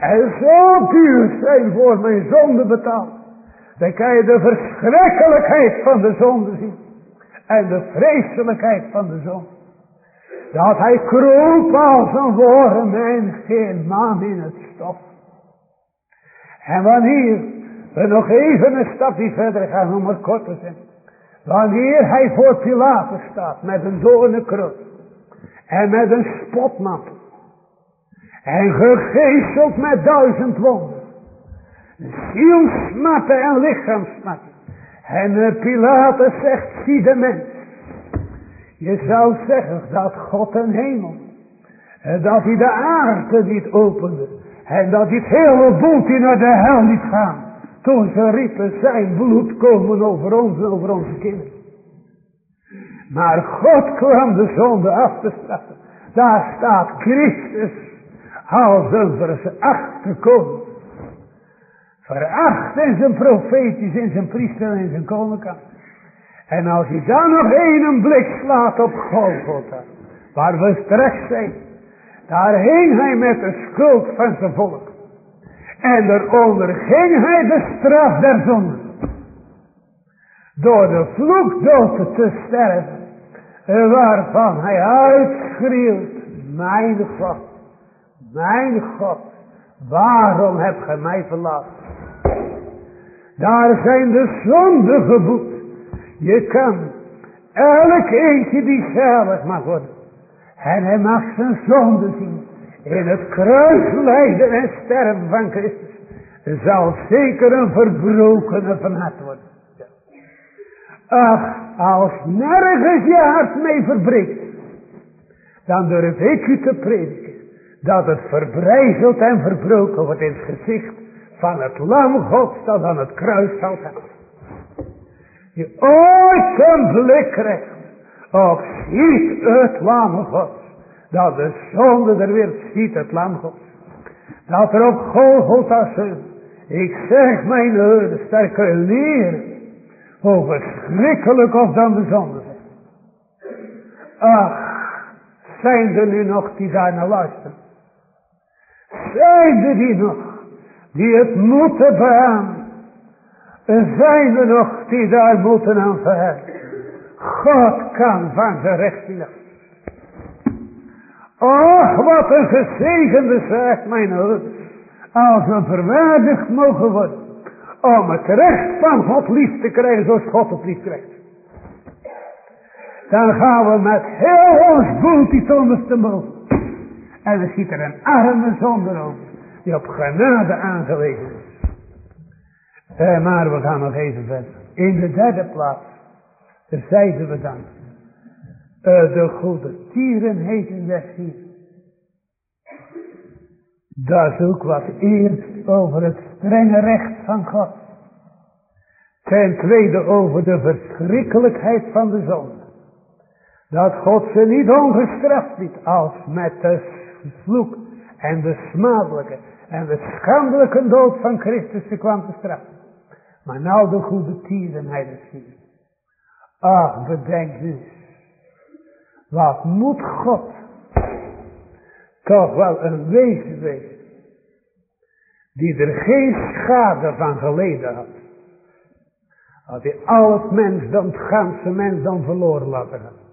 Speaker 1: En zo duur zijn voor mijn zonde betaald. Dan kan je de verschrikkelijkheid van de zonde zien. En de vreselijkheid van de zonde. Dat hij kroop als een worm en geen man in het stof. En wanneer we nog even een stapje verder gaan om er kort te zijn. Wanneer hij voor Pilatus staat met een doornenkroon. En met een spotmantel. En gegeesteld met duizend wonden. Zielsmatten en lichaamsmatten. En uh, Pilatus zegt, zie de mens. Je zou zeggen dat God een hemel. En dat hij de aarde niet opende. En dat hij het hele boeltje naar de hel niet gaan. Toen ze riepen zijn bloed komen over ons over onze kinderen. Maar God kwam de zonde af te straffen. Daar staat Christus als een verachte koning. Veracht in zijn profetisch, in zijn priester en in zijn koninkrijk. En als hij dan nog een blik slaat op Golgotha, waar we terecht zijn, daar hing hij met de schuld van zijn volk. En daaronder ging hij de straf der zonde. Door de vloekdood te sterven, waarvan hij uitschreeuwt, mijn God, mijn God, waarom heb gij mij verlaten? Daar zijn de zonden geboet. Je kan elk eentje die zalig mag worden. En hij mag zijn zonde zien. In het kruis lijden en sterven van Christus. Zal zeker een verbrokene van hart worden. Ach, als nergens je hart mee verbreekt. Dan durf ik u te prediken. Dat het verbrijzeld en verbroken wordt in het gezicht van het lam gods dat aan het kruis zal gaan. Je ooit een blik krijgt op ziet het lam gods. Dat de zonde er weer ziet het lam gods. Dat er op Golgotha zit. Ik zeg mijn heer, sterke leren. Hoe verschrikkelijk of dan de zonde zijn. Ach, zijn er nu nog die daar naar luisteren? Zijn er die nog die het moeten beamen? Zijn er nog die daar moeten aan verheffen? God kan van zijn recht Och, wat een gezegende zaak, mijn ouders. Als we verwaardigd mogen worden. Om het recht van God lief te krijgen zoals God het lief krijgt. Dan gaan we met heel ons boeltje te mogen. En dan ziet er een arme zonder over. Die op genade aangewezen is. Eh, maar we gaan nog even verder. In de derde plaats. Zeiden we dan. Uh, de goede tieren heten weg hier. Dat is ook wat eerst over het strenge recht van God. Ten tweede over de verschrikkelijkheid van de zonde. Dat God ze niet ongestraft liet als met de vloek en de smadelijke en de schandelijke dood van Christus ze kwam te straffen. Maar nou de goede tierenheid is hier. Ach, bedenk nu wat moet God toch wel een wezen wezen. Die er geen schade van geleden had. Had hij al het mensdom, het ganse mensdom verloren laten gaan.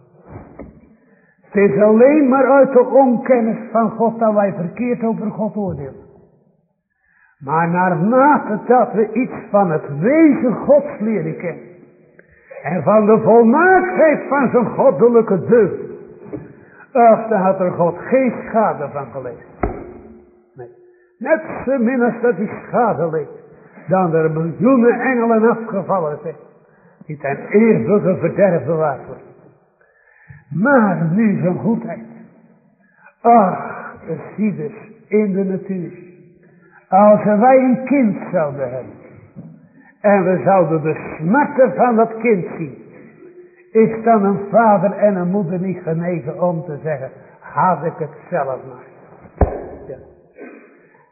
Speaker 1: Het is alleen maar uit de onkennis van God dat wij verkeerd over God oordelen. Maar naarmate dat we iets van het wezen Gods leren kennen. En van de volmaaktheid van zijn goddelijke deugd. Ach, daar had er God geen schade van geleden. Nee. Net zo min als dat hij schade leed. Dan er miljoenen engelen afgevallen zijn. Die ten eeuwige verderf bewaard worden. Maar nu zijn goedheid. Ach, zie dus in de natuur. Als wij een kind zouden hebben. En we zouden de smarten van dat kind zien. Is dan een vader en een moeder niet genegen om te zeggen. Had ik het zelf maar.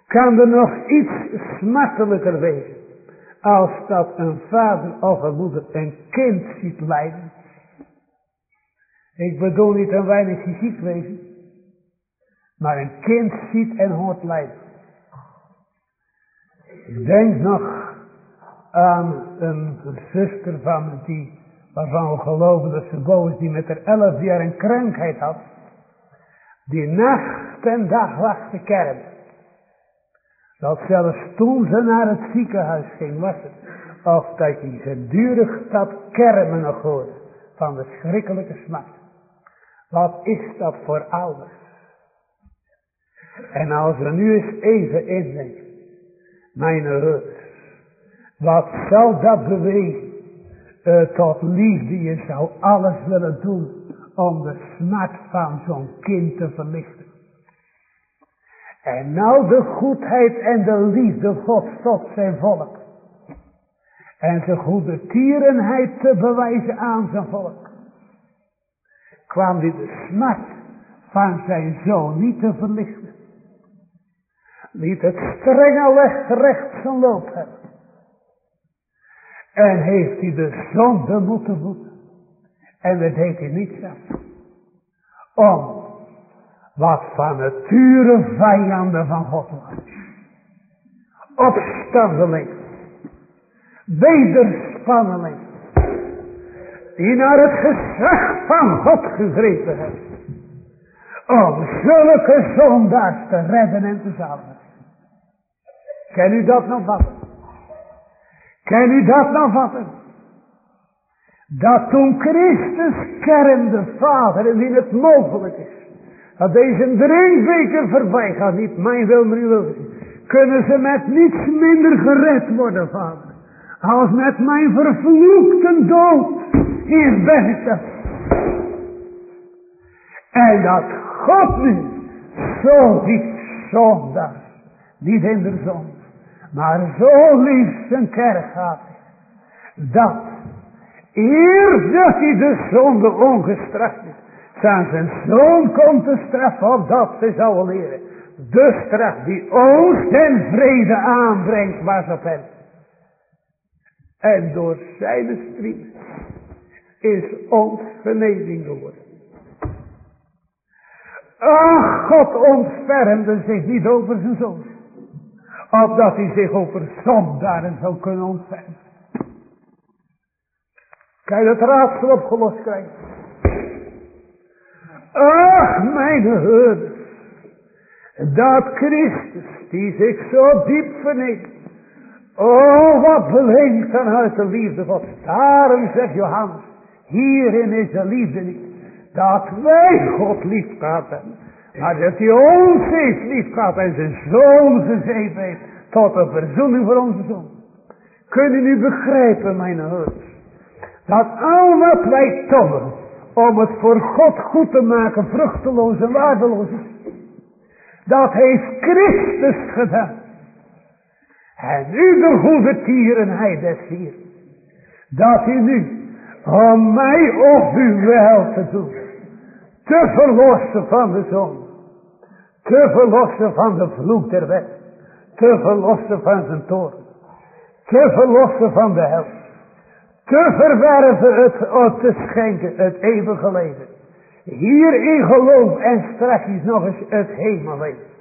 Speaker 1: Kan er nog iets smartelijker wezen. Als dat een vader of een moeder een kind ziet lijden. Ik bedoel niet een weinig fysiek wezen. Maar een kind ziet en hoort lijden. Ik denk nog aan een, zuster van die, waarvan we geloven dat ze boos die met haar elf jaar een krankheid had. Die nacht en dag lag te kermen. Dat zelfs toen ze naar het ziekenhuis ging was het. Of dat je gedurig dat kermen nog hoorde. Van de schrikkelijke smart. Wat is dat voor ouders? En als we nu eens even indenken. Mijn herders. Wat zal dat bewegen? Uh, tot liefde. Je zou alles willen doen. Om de smart van zo'n kind te verlichten. En nou de goedheid en de liefde God tot zijn volk. En zijn goede tierenheid te bewijzen aan zijn volk. Kwam hij de smart van zijn zoon niet te verlichten. Liet het strenge recht zijn loop hebben. En heeft hij de zonde moeten voeden. En dat deed hij niet zelf. Om wat van nature vijanden van God was. Opstandeling. Wederspanneling. Die naar het gezag van God gegrepen hebben. Om zulke zondaars te redden en te zalen. Ken u dat nog vatten? Ken u dat nog vatten? Dat toen Christus kermde, Vader, en in het mogelijk is dat deze drinkbeker voorbij gaat, niet mijn wil, maar uw wil. Kunnen ze met niets minder gered worden, vader. Als met mijn vervloekte dood. Hier ben ik dat. En dat God nu zo diep zondag, niet in de zon, maar zo lief zijn kerk gaat, dat eer dat hij de zonde ongestraft is, zijn zoon komt de straf op dat ze zouden leren. De straf die ons en vrede aanbrengt was op hem. En door zijn strijd is ons genezing geworden. Ach, God ontfermde zich niet over zijn zoon. Opdat hij zich over zondaren zou kunnen ontfermen. Kan het raadsel opgelost krijgen? Ach, mijn herders. Dat Christus, die zich zo diep verneemt. Oh, wat beleefd dan uit de liefde God. Daarom zegt Johannes, hierin is de liefde niet. Dat wij God lief hebben. Maar dat hij ons heeft lief gehad en zijn zoon gegeven heeft. Tot een verzoening voor onze zoon. Kunnen u begrijpen, mijn herders. Dat al wat wij tobben om het voor God goed te maken, vruchteloos en waardeloos. Dat heeft Christus gedaan. En nu de goede tierenheid des hier. Dat hij nu, om mij of u wel te doen, te verlossen van de zon, te verlossen van de vloek der wet, te verlossen van zijn toren, te verlossen van de hel te verwerven het, te schenken, het eeuwige leven. Hierin geloof en straks nog eens het hemelleven.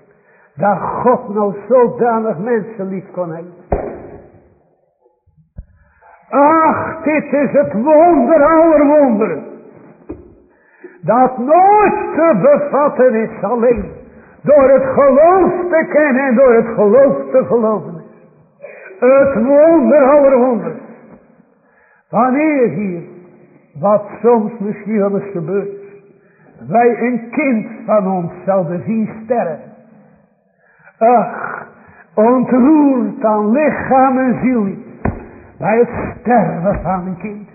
Speaker 1: Dat God nou zodanig mensen lief kon hebben. Ach, dit is het wonder aller wonderen. Dat nooit te bevatten is alleen door het geloof te kennen en door het geloof te geloven is. Het wonder aller wonderen. Wanneer hier, wat soms misschien wel eens gebeurt, wij een kind van ons zouden zien sterren. Ach, ontroert aan lichaam en ziel. Bij het sterven van een kind.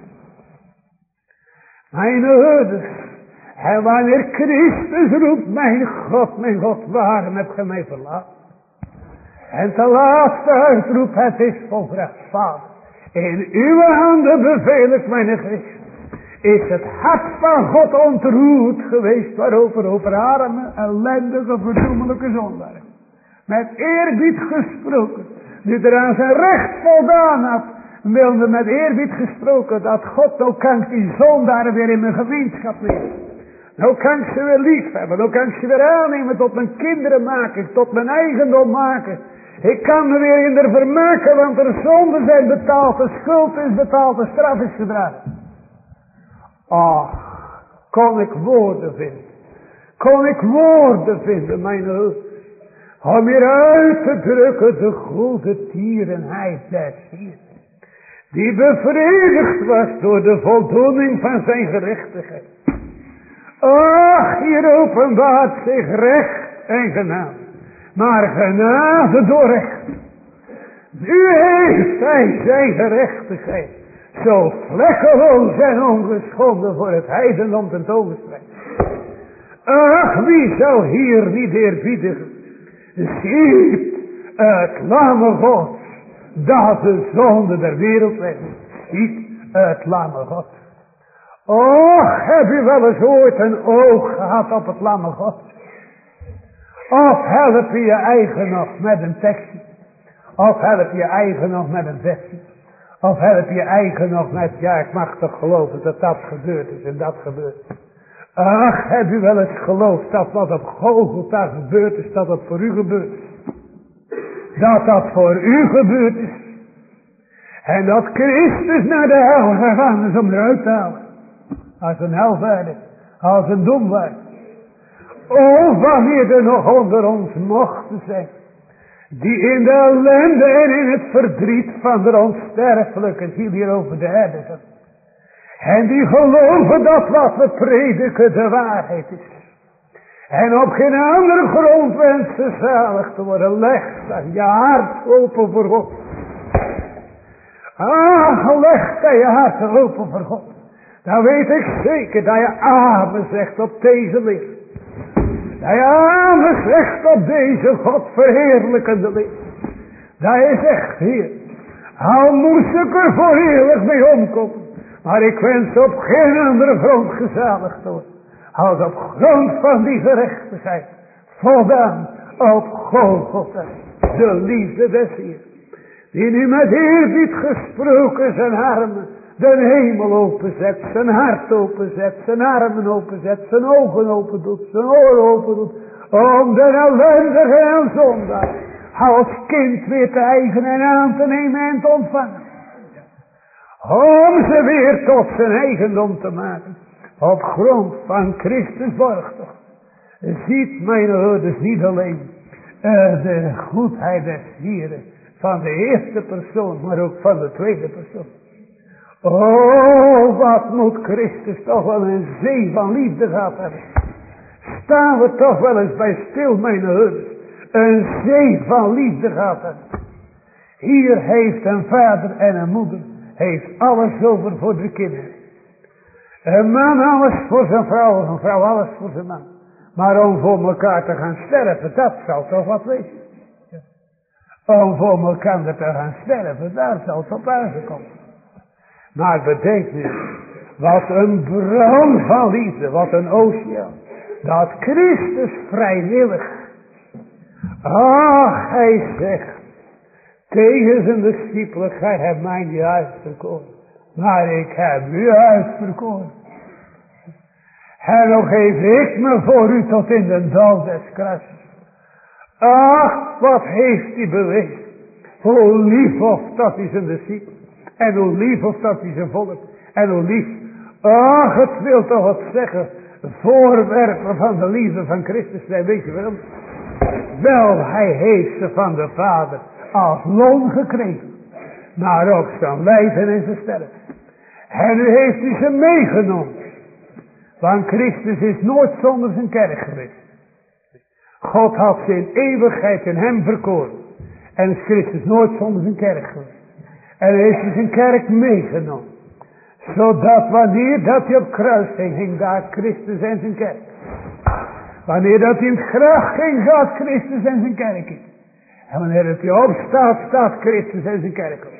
Speaker 1: Mijn ouders. En wanneer Christus roept, mijn God, mijn God, waarom heb je mij verlaten? En te laatste uitroep, het is volbracht, Vader. In uw handen beveel mijn Christus. Is het hart van God ontroerd geweest waarover over arme, ellendige, verdoemelijke zondaren. Met eerbied gesproken. Nu er aan zijn recht voldaan had. Wilde met eerbied gesproken dat God nou kan die zondaren weer in mijn gemeenschap leren. Nou kan ik ze weer lief hebben. Nou kan ik ze weer aannemen tot mijn kinderen maken. Tot mijn eigendom maken. Ik kan me weer in de vermaken, want er zonden zijn betaald, de schuld is betaald, de straf is gedragen. Ach, kon ik woorden vinden. Kon ik woorden vinden, mijn hulp. Om hier uit te drukken de goede tierenheid des hier. Die bevredigd was door de voldoening van zijn gerechtigheid. Ach, hier openbaart zich recht en genade maar genade door recht. Nu heeft hij zijn gerechtigheid zo vlekkeloos en ongeschonden voor het heidendom tentoongespreid. Ach, wie zou hier niet eerbiedigen? Ziet het lamme God dat de zonde der wereld weg. Ziet het lamme God. Och, heb u wel eens ooit een oog gehad op het lamme God? Of help je je eigen nog met een tekstje. Of help je eigen nog met een versje. Of help je eigen nog met, ja ik mag toch geloven dat dat gebeurd is en dat gebeurd Ach, heb u wel eens geloofd dat wat op Golgotha gebeurd is, dat dat voor u gebeurd is. Dat dat voor u gebeurd is. En dat Christus naar de hel gegaan is om eruit te halen. Als een helverder, als een domwaard. Oh, wanneer er nog onder ons mochten zijn. Die in de ellende en in het verdriet van de onsterfelijke ziel hier over de aarde. En die geloven dat wat we prediken de waarheid is. En op geen andere grond wensen zalig te worden. Leg dan je hart open voor God. Ah, leg dan je hart open voor God. Dan weet ik zeker dat je amen zegt op deze licht. Dat je aangezegd op deze God verheerlijkende licht. Dat je zegt, hier, al moest ik er voor heerlijk mee omkomen. Maar ik wens op geen andere grond gezaligd te worden. Als op grond van die gerechtigheid. Voldaan op Golgotha. De liefde des Heer. Die nu met eerbied gesproken zijn armen de hemel openzet, zijn hart openzet, zijn armen openzet, zijn ogen open doet, zijn oren open doet, om de ellendige en als kind weer te eigen en aan te nemen en te ontvangen. Om ze weer tot zijn eigendom te maken, op grond van Christus borgtocht. Ziet mijn ouders niet alleen uh, de goedheid des van de eerste persoon, maar ook van de tweede persoon. Oh, wat moet Christus toch wel een zee van liefde gehad hebben. Staan we toch wel eens bij stil, mijn herders. Een zee van liefde gehad hebben. Hier heeft een vader en een moeder, heeft alles over voor de kinderen. Een man alles voor zijn vrouw, een vrouw alles voor zijn man. Maar om voor elkaar te gaan sterven, dat zou toch wat wezen. Om voor elkaar te gaan sterven, daar zou het op aangekomen. Maar bedenk nu, wat een bron van liefde, wat een oceaan. Dat Christus vrijwillig. Ach, hij zegt, tegen zijn discipelen, gij hebt mij niet uitverkoren. Maar ik heb u uitverkoren. En nog geef ik me voor u tot in de dood des kruis. Ach, wat heeft hij bewezen. Hoe lief of dat is een discipel. En hoe lief of dat hij zijn volk. En hoe lief. Ach, het wil toch wat zeggen. Voorwerpen van de liefde van Christus zijn. Weet je waarom? Wel, hij heeft ze van de Vader als loon gekregen. Maar ook zijn lijden en zijn sterven. En nu heeft hij ze meegenomen. Want Christus is nooit zonder zijn kerk geweest. God had zijn eeuwigheid in hem verkoren. En is Christus nooit zonder zijn kerk geweest. En hij heeft zijn kerk meegenomen. Zodat wanneer dat hij op kruis ging, ging daar Christus en zijn kerk. Wanneer dat hij in het graf ging, gaat Christus en zijn kerk in. En wanneer dat hij opstaat, staat Christus en zijn kerk op.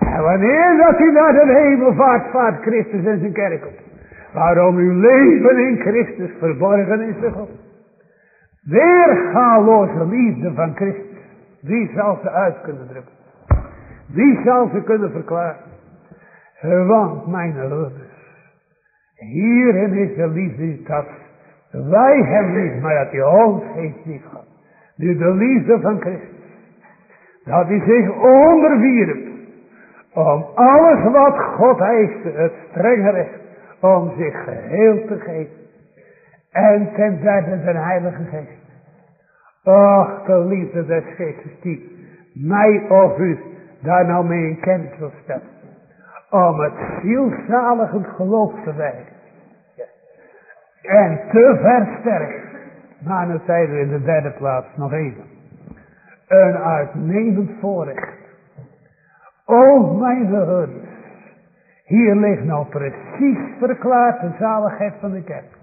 Speaker 1: En wanneer dat hij naar de hemel vaart, vaart Christus en zijn kerk op. Waarom uw leven in Christus verborgen is bij God. Weergaloze liefde van Christus. Wie zal ze uit kunnen drukken? Wie zal ze kunnen verklaren? Want mijn broeders, hierin is de liefde dat wij hem niet, maar dat hij ons heeft niet gehad. Nu de liefde van Christus. Dat hij zich onderwierp. Om alles wat God heeft, het strenge recht. Om zich geheel te geven. En ten derde de Heilige Geest. Och, de liefde des Geestes die mij of u daar nou mee in kennis wil stellen. Om het zielzaligend geloof te wijden. En te versterken. Maar nu zijn we in de derde plaats nog even. Een uitnemend voorrecht. O mijn herders. Hier ligt nou precies verklaard de zaligheid van de kerk.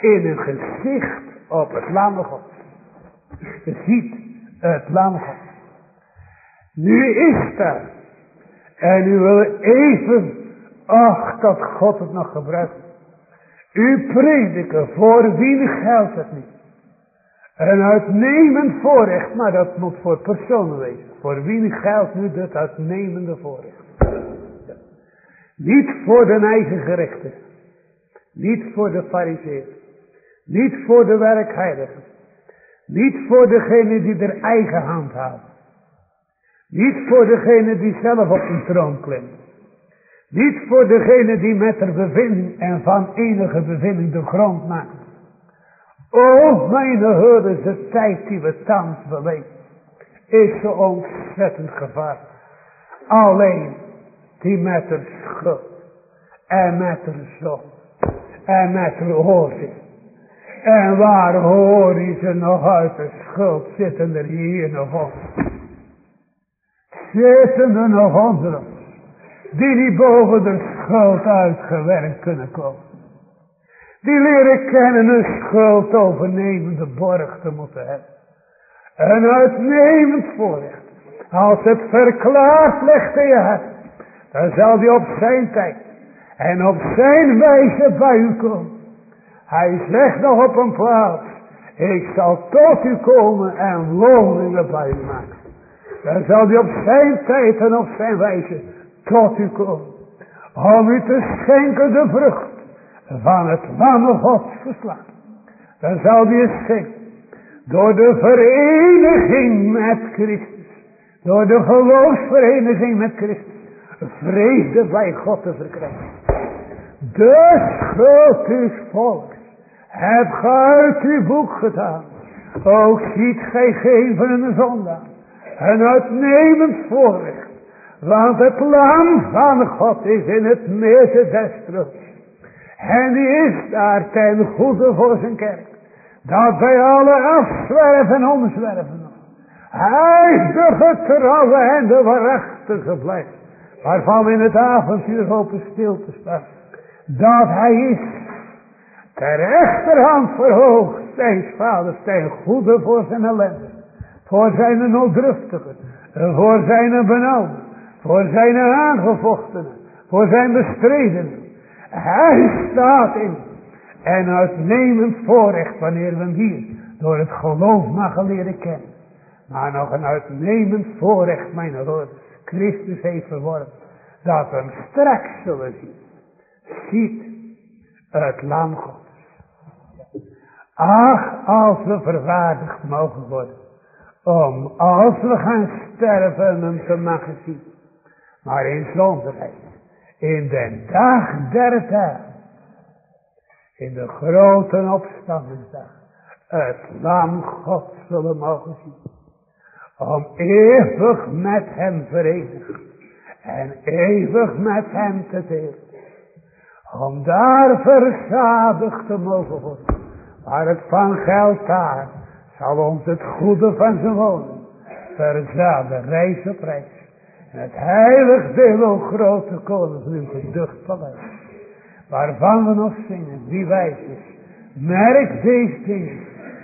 Speaker 1: In een gezicht op het lamme God. Je ziet het lamme God. Nu is dat. En u wil even, ach dat God het nog gebruikt. U prediken, voor wie geldt het niet? Een uitnemend voorrecht, maar dat moet voor personen wezen. Voor wie geldt nu dat uitnemende voorrecht? Niet voor de eigen gerechten. Niet voor de fariseer. Niet voor de werkheiligen. Niet voor degene die er eigen hand houden. Niet voor degene die zelf op een troon klimt. Niet voor degene die met de bevinding en van enige bevinding de grond maakt. O, mijn herders, de tijd die we thans beleven, is zo ontzettend gevaar. Alleen die met de schuld en met de zon en met de oorlog. En waar hoor ze nog uit de schuld zitten er hier nog onder. Zitten er nog onder. Die niet boven de schuld uitgewerkt kunnen komen. Die leren kennen een schuld overnemende borg te moeten hebben. Een uitnemend voorrecht. Als het verklaard ligt in je hart. Dan zal die op zijn tijd. En op zijn wijze bij u komen. Hij zegt nog op een plaats. Ik zal tot u komen en woningen bij u maken. Dan zal hij op zijn tijd en op zijn wijze tot u komen. Om u te schenken de vrucht van het lamme Gods. Dan zal hij schenken. Door de vereniging met Christus. Door de geloofsvereniging met Christus. Vrede bij God te verkrijgen. De schuld is volks. Heb ge uit uw boek gedaan. Ook ziet gij geven de zondaar. Een uitnemend voorrecht. Want het lam van God is in het midden des En is daar ten goede voor zijn kerk. Dat bij alle afzwerven en omzwerven. Hij is de getrouwe en de waarachtige blijft. Waarvan in het avontuur hopen stil te staan. Dat hij is. Ter rechterhand verhoogd. Zijn vader ten goede voor zijn ellende. Voor zijn nooddruftigen. Voor zijn benauwden. Voor zijn aangevochtenen. Voor zijn bestredenen. Hij staat in. En uitnemend voorrecht wanneer we hem hier door het geloof mag leren kennen. Maar nog een uitnemend voorrecht, mijn Lord, Christus heeft verworven. Dat we hem straks zullen zien. Ziet het lam Gods. Ach, als we verwaardigd mogen worden. Om als we gaan sterven hem te mogen zien. Maar in zonderheid. In de dag der dagen in de grote opstandingsdag het lam God zullen mogen zien. Om eeuwig met hem verenigd en eeuwig met hem te delen. Om daar verzadigd te mogen worden. Maar het van geld daar zal ons het goede van zijn woning verzaden reis op reis. Het heilig deel, grote koning, nu geducht paleis. Waarvan we nog zingen, wie wijs is. Merk deze dingen.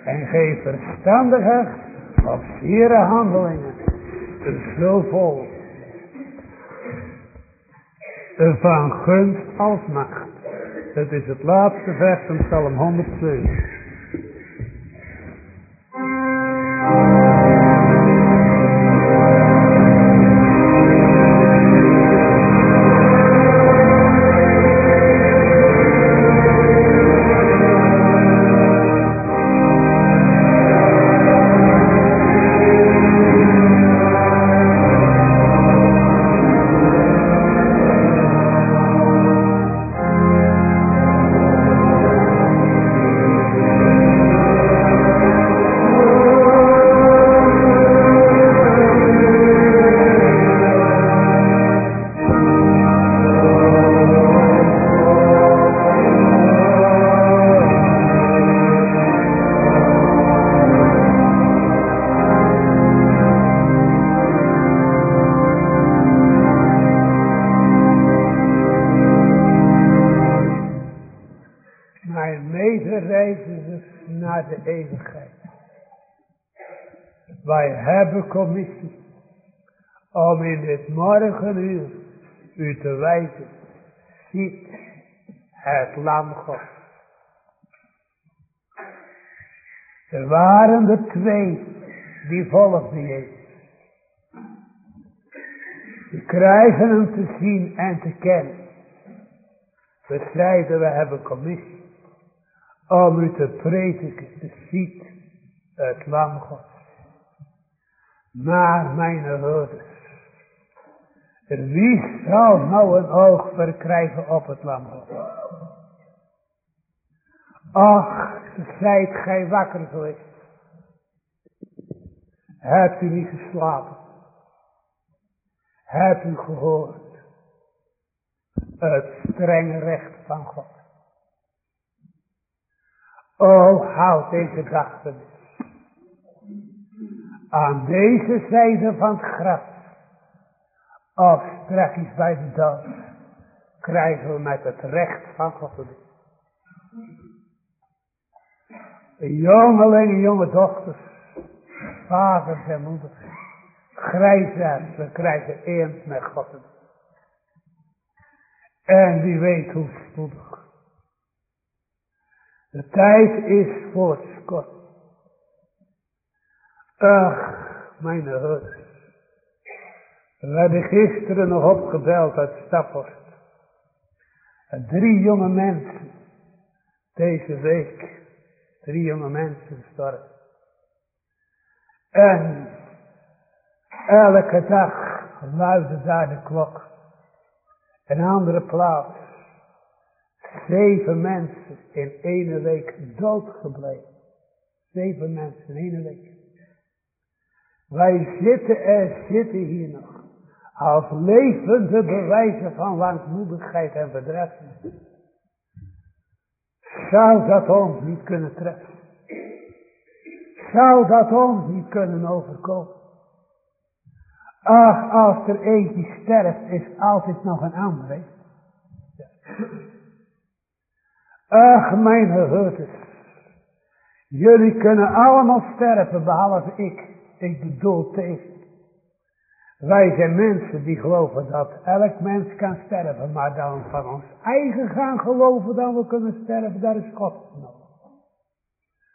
Speaker 1: En geef verstandigheid op zere handelingen. Zo vol. Van gunst als macht. Het is het laatste vers van Psalm 107. hebben commissie om in dit morgenuur u te wijzen. Ziet het lam God. Er waren er twee die volgden Jezus. Die krijgen hem te zien en te kennen. We zeiden we hebben commissie om u te prediken, ziet het lam God naar mijn houders. Wie zal nou een oog verkrijgen op het lam? Ach, zijt gij wakker geweest. Hebt u niet geslapen? Hebt u gehoord? Het strenge recht van God. O, houd deze gedachten aan deze zijde van het graf, of strakjes bij de dood, krijgen we met het recht van God te doen. Jongelingen, jonge dochters, vaders en moeders, grijsaars, we krijgen eens met God te doen. En wie weet hoe spoedig. De tijd is voortskort. Ach, mijn hut. We werden gisteren nog opgebeld uit Staphorst. Drie jonge mensen. Deze week. Drie jonge mensen gestorven. En elke dag luidde daar de klok. Een andere plaats. Zeven mensen in ene week doodgebleven. Zeven mensen in ene week. Wij zitten en zitten hier nog. Als levende bewijzen van langmoedigheid en bedreiging. Zou dat ons niet kunnen treffen? Zou dat ons niet kunnen overkomen? Ach, als er eentje sterft, is altijd nog een andere. Ach, mijn gehoortes. Jullie kunnen allemaal sterven, behalve ik. Ik bedoel tegen. Wij zijn mensen die geloven dat elk mens kan sterven. Maar dan van ons eigen gaan geloven dat we kunnen sterven. Daar is God nodig.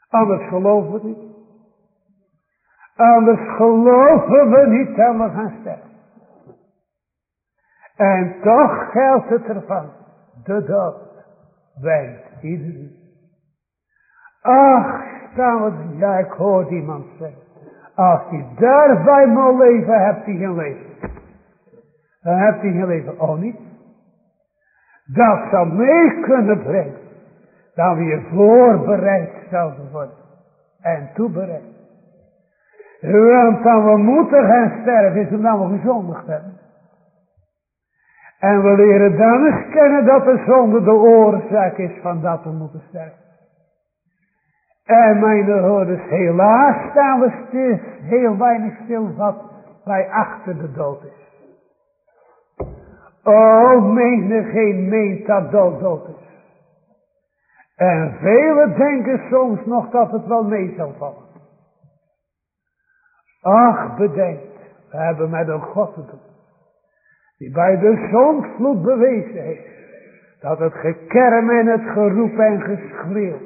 Speaker 1: Anders geloven we niet. Anders geloven we niet dat we gaan sterven. En toch geldt het ervan. De dood wijnt iedereen. Ach, staan we, ja ik hoor iemand zeggen. Als hij daarbij moet leven, hebt hij geen leven. Dan hebt hij geen leven. Oh niet? Dat zou mee kunnen brengen. Dat we je voorbereid zouden worden. En toebereid. Want dan we moeten gaan sterven, is dan we gezondigd hebben. En we leren dan eens kennen dat de zonde de oorzaak is van dat we moeten sterven. En mijn hoorders, helaas staan we stil, heel weinig stil wat bij achter de dood is. Oh, menigeen meent dat dood dood is. En velen denken soms nog dat het wel mee zal vallen. Ach, bedenk, we hebben met een God te doen. Die bij de zondvloed bewezen heeft. Dat het gekerm en het geroep en geschreeuw.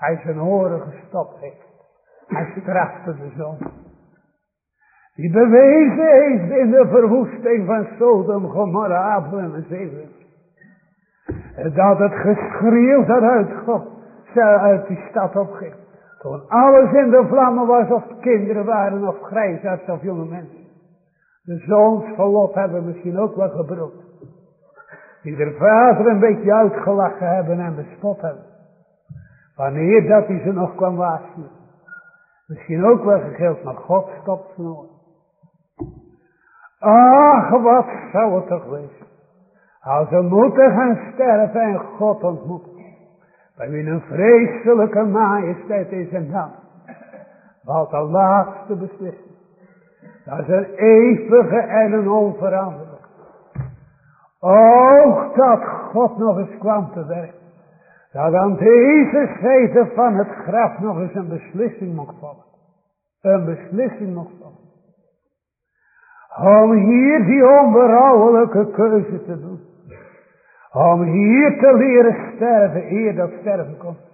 Speaker 1: Hij zijn horen gestopt heeft. Hij strafte de zon. Die bewezen heeft in de verwoesting van Sodom, Gomorra, Abel en Zeven. Dat het geschreeuw dat uit God, uit die stad opging. Toen alles in de vlammen was, of kinderen waren, of grijsaards, of jonge mensen. De zoons hebben misschien ook wel gebroken. Die de vader een beetje uitgelachen hebben en bespot hebben. Wanneer dat hij ze nog kwam waarschuwen. Misschien ook wel gegeeld, maar God stopt ze nooit. Ach, wat zou het toch wezen. Als we moeten gaan sterven en God ontmoeten. Bij wie een vreselijke majesteit is en dan. Wat de laatste beslissing. Dat is een eeuwige en een onveranderlijke. Ook dat God nog eens kwam te werken. Dat aan deze zijde van het graf nog eens een beslissing mocht vallen. Een beslissing mocht vallen. Om hier die onberouwelijke keuze te doen. Om hier te leren sterven eer dat sterven komt.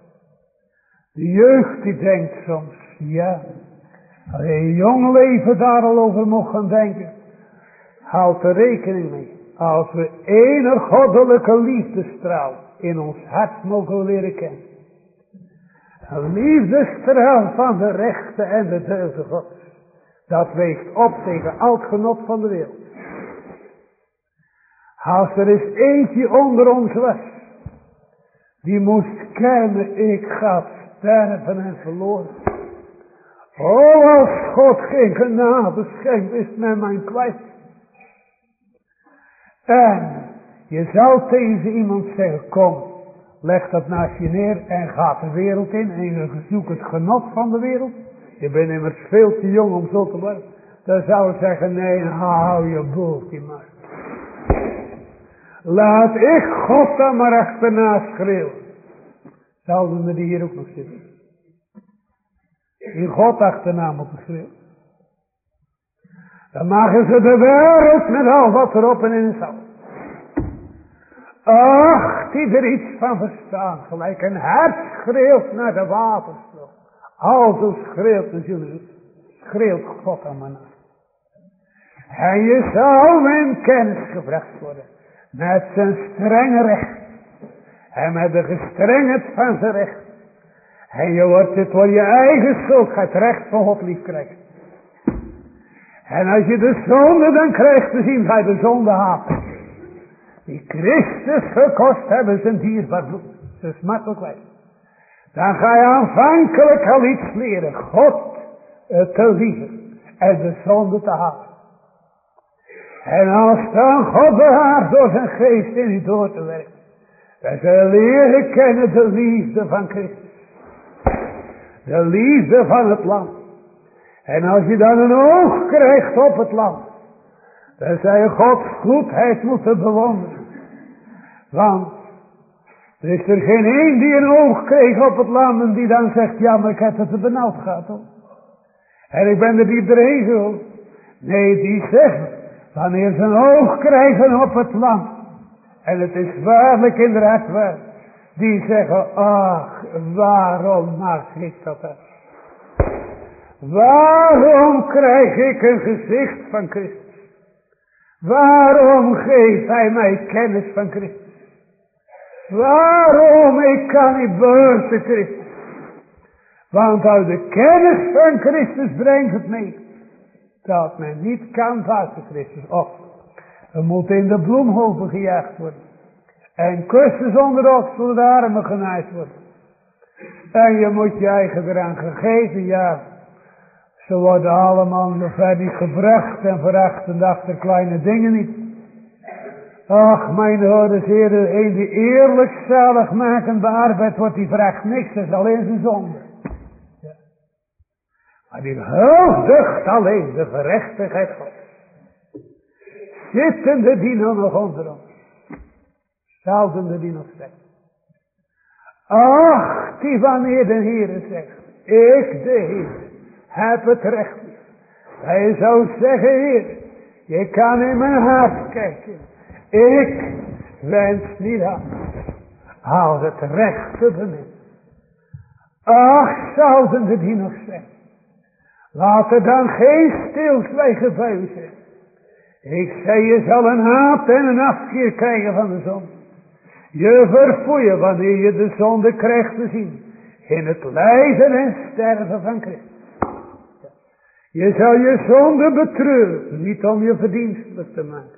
Speaker 1: De jeugd die denkt soms, ja, als je jong leven daar al over mocht gaan denken. Houd er rekening mee. Als we ene goddelijke liefdestraal in ons hart mogen leren kennen. Een liefdestraal van de rechte en de deugde God. Dat weegt op tegen al het genot van de wereld. Als er eens eentje onder ons was. Die moest kennen, ik ga sterven en verloren. Oh, als God geen genade schenkt, is men mijn kwijt. En je zou tegen iemand zeggen, kom, leg dat naast je neer en ga de wereld in en je zoekt het genot van de wereld. Je bent immers veel te jong om zo te worden. Dan zou ik zeggen, nee, hou je boeltje maar. Laat ik God dan maar achterna schreeuwen. Zouden we die hier ook nog zitten? In God achterna moeten schreeuwen. Dan maken ze de wereld met al wat erop en in zal. Ach, die er iets van verstaan. Gelijk een hart schreeuwt naar de waterstroom. Alzo schreeuwt natuurlijk. Schreeuwt God aan mijn En je zou in kennis gebracht worden. Met zijn strenge recht. En met de gestrengheid van zijn recht. En je wordt het voor je eigen schuld het recht van God lief krijgt. En als je de zonde dan krijgt te zien bij de zonde haten. Die Christus gekost hebben zijn dierbaar bloed. Zo smartelijk wij. Dan ga je aanvankelijk al iets leren. God te liefden. En de zonde te haten. En als dan God behaart door zijn geest in u door te werken. Dan zul je leren kennen de liefde van Christus. De liefde van het land. En als je dan een oog krijgt op het land. Dan zou je Gods goedheid moeten bewonderen. Want er is er geen een die een oog kreeg op het land en die dan zegt, ja maar ik heb het te benauwd gehad hoor. En ik ben er niet doorheen Nee, die zegt, wanneer ze een oog krijgen op het land. En het is waarlijk inderdaad waar. Die zeggen, ach, waarom maak ik dat uit? Waarom krijg ik een gezicht van Christus? Waarom geeft hij mij kennis van Christus? Waarom ik kan niet beurten Christus? Want uit de kennis van Christus brengt het mee. Dat men niet kan buiten Christus. Of, er moet in de bloemhoven gejaagd worden. En kussen zonder oksel de armen genaaid worden. En je moet je eigen eraan gegeven, ja. Ze worden allemaal nog niet gebracht en verachten achter kleine dingen niet. Ach, mijn hoorde heren, een die eerlijk zalig maken bearbeid wordt, die vraagt niks, dat is alleen zijn zonde. Ja. Maar die huldigt alleen de gerechtigheid van. Zittende die nou nog onder ons. Zouden die nog zeggen. Ach, die wanneer de Heer zegt, ik de Heer, heb het recht. Hij zou zeggen, Heer, je kan in mijn hart kijken. Ik wens niet aan als het recht te beminnen. Ach, zouden ze die nog zeggen. Laat er dan geen stilzwijgen bij u zijn. Ik zei, je zal een haat en een afkeer krijgen van de zon. Je verfoeien wanneer je de zonde krijgt te zien. In het lijden en sterven van Christus. Je zal je zonde betreuren. Niet om je verdienstelijk te maken.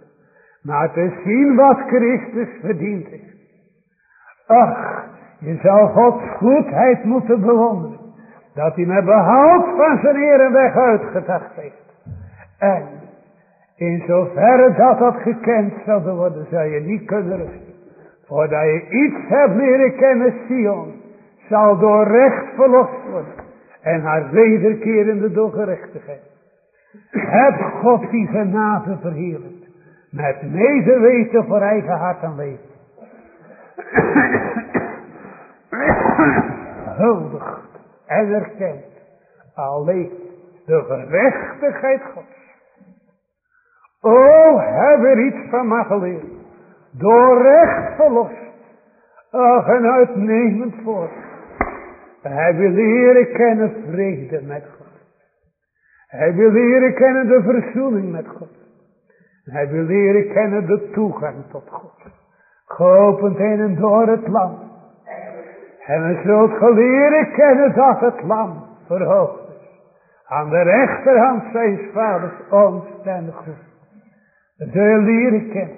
Speaker 1: Maar te zien wat Christus verdiend heeft. Ach, je zal Gods goedheid moeten bewonderen. Dat hij met behoud van zijn ere weg uitgedacht heeft. En in zoverre dat dat gekend zou worden, zou je niet kunnen rusten. Voordat je iets hebt leren kennen, Sion, zal door recht verlost worden. En haar wederkerende door gerechtigheid. Heb God die genade verheerlijkt. Met medeweten voor eigen hart en leven. Huldigt en erkent alleen de gerechtigheid Gods. O, heb er iets van mag leren. Door recht verlost. Ach, een uitnemend voor. Hij wil leren kennen vrede met God. Hij wil leren kennen de verzoening met God. Hij wil leren kennen de toegang tot God. Geopend in en door het land. En we zult leren kennen dat het lam verhoogd is. Aan de rechterhand zijn vaders. Zul je leren kennen.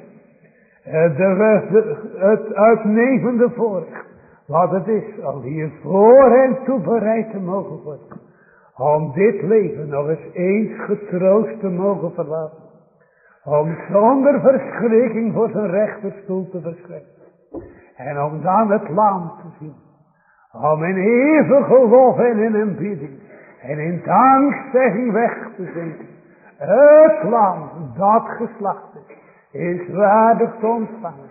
Speaker 1: De, het uitnemende voorrecht. Wat het is om hier voor en toe bereid te mogen worden. Om dit leven nog eens eens getroost te mogen verlaten. Om zonder verschrikking voor zijn rechterstoel te verschijnen. En om dan het lam te zien. Om in eeuwige lof en in aanbidding. En in dankzegging weg te zinken. Het lam dat geslacht is. Is waardig te ontvangen.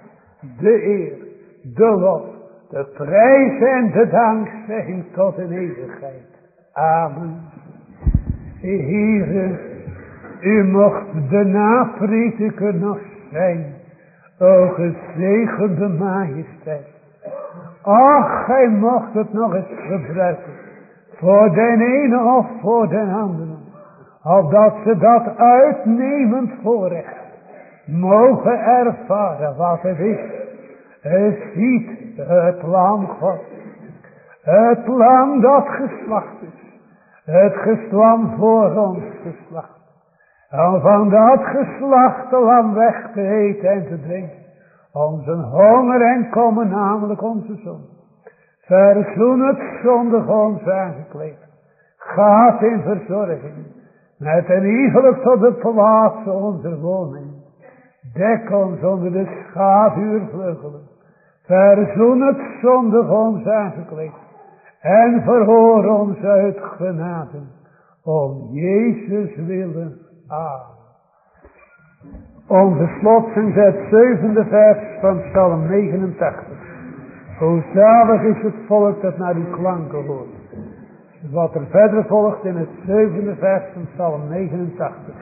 Speaker 1: De eer. De lof. De prijs en de dankzegging tot in eeuwigheid. Amen. Heere, u mocht de naprediker nog zijn. O gezegende majesteit. Ach, gij mocht het nog eens gebruiken. Voor den ene of voor den andere. Opdat ze dat uitnemend voorrecht mogen ervaren wat het is. Het ziet het lam God. Het lam dat geslacht is. Het geslam voor ons geslacht. Om van dat geslachte lam weg te eten en te drinken. Onze honger en komen namelijk onze zon. Verzoen het zondig ons aangekleed. Gaat in verzorging. Met een iegelijk tot de plaats onze woning. Dek ons onder de schaduw vleugelen. Verzoen het zondig ons aangekleed. En verhoor ons uit genade. Om Jezus willen. Amen. Onze slotzing het zevende vers van Psalm 89. Hoe zalig is het volk dat naar uw klanken hoort. Wat er verder volgt in het zevende vers van Psalm 89.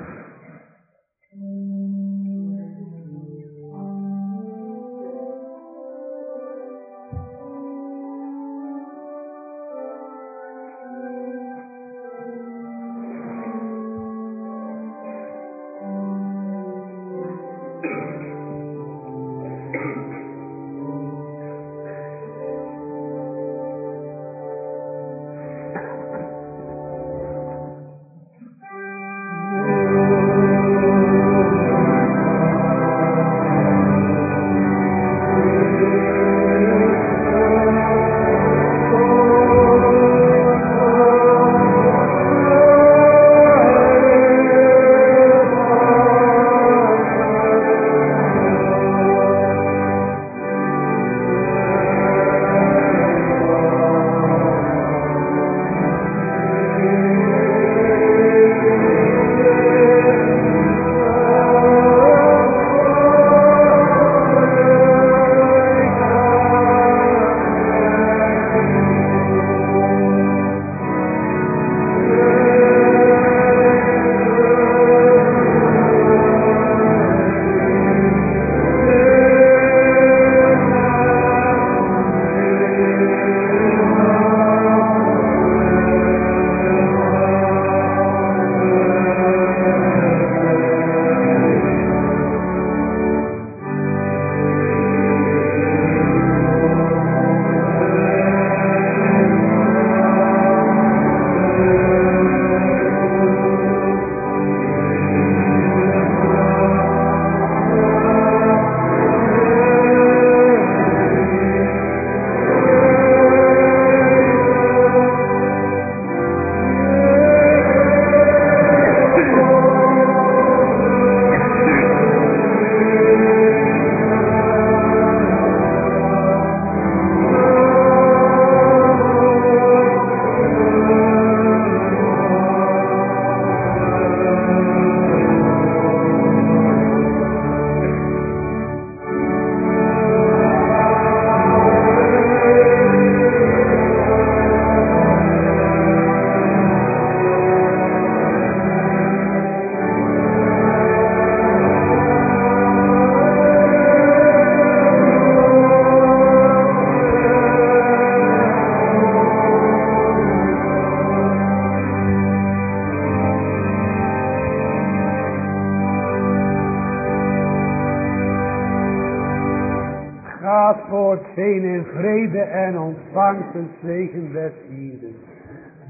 Speaker 1: Een zegen des Hieren.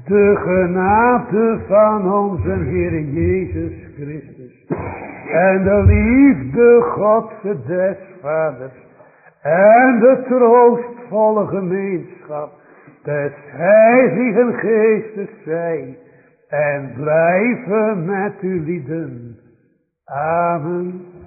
Speaker 1: De genade van onze Heer Jezus Christus. En de liefde Godse des Vaders. En de troostvolle gemeenschap des Heiligen Geestes zij. En blijven met u lieden. Amen.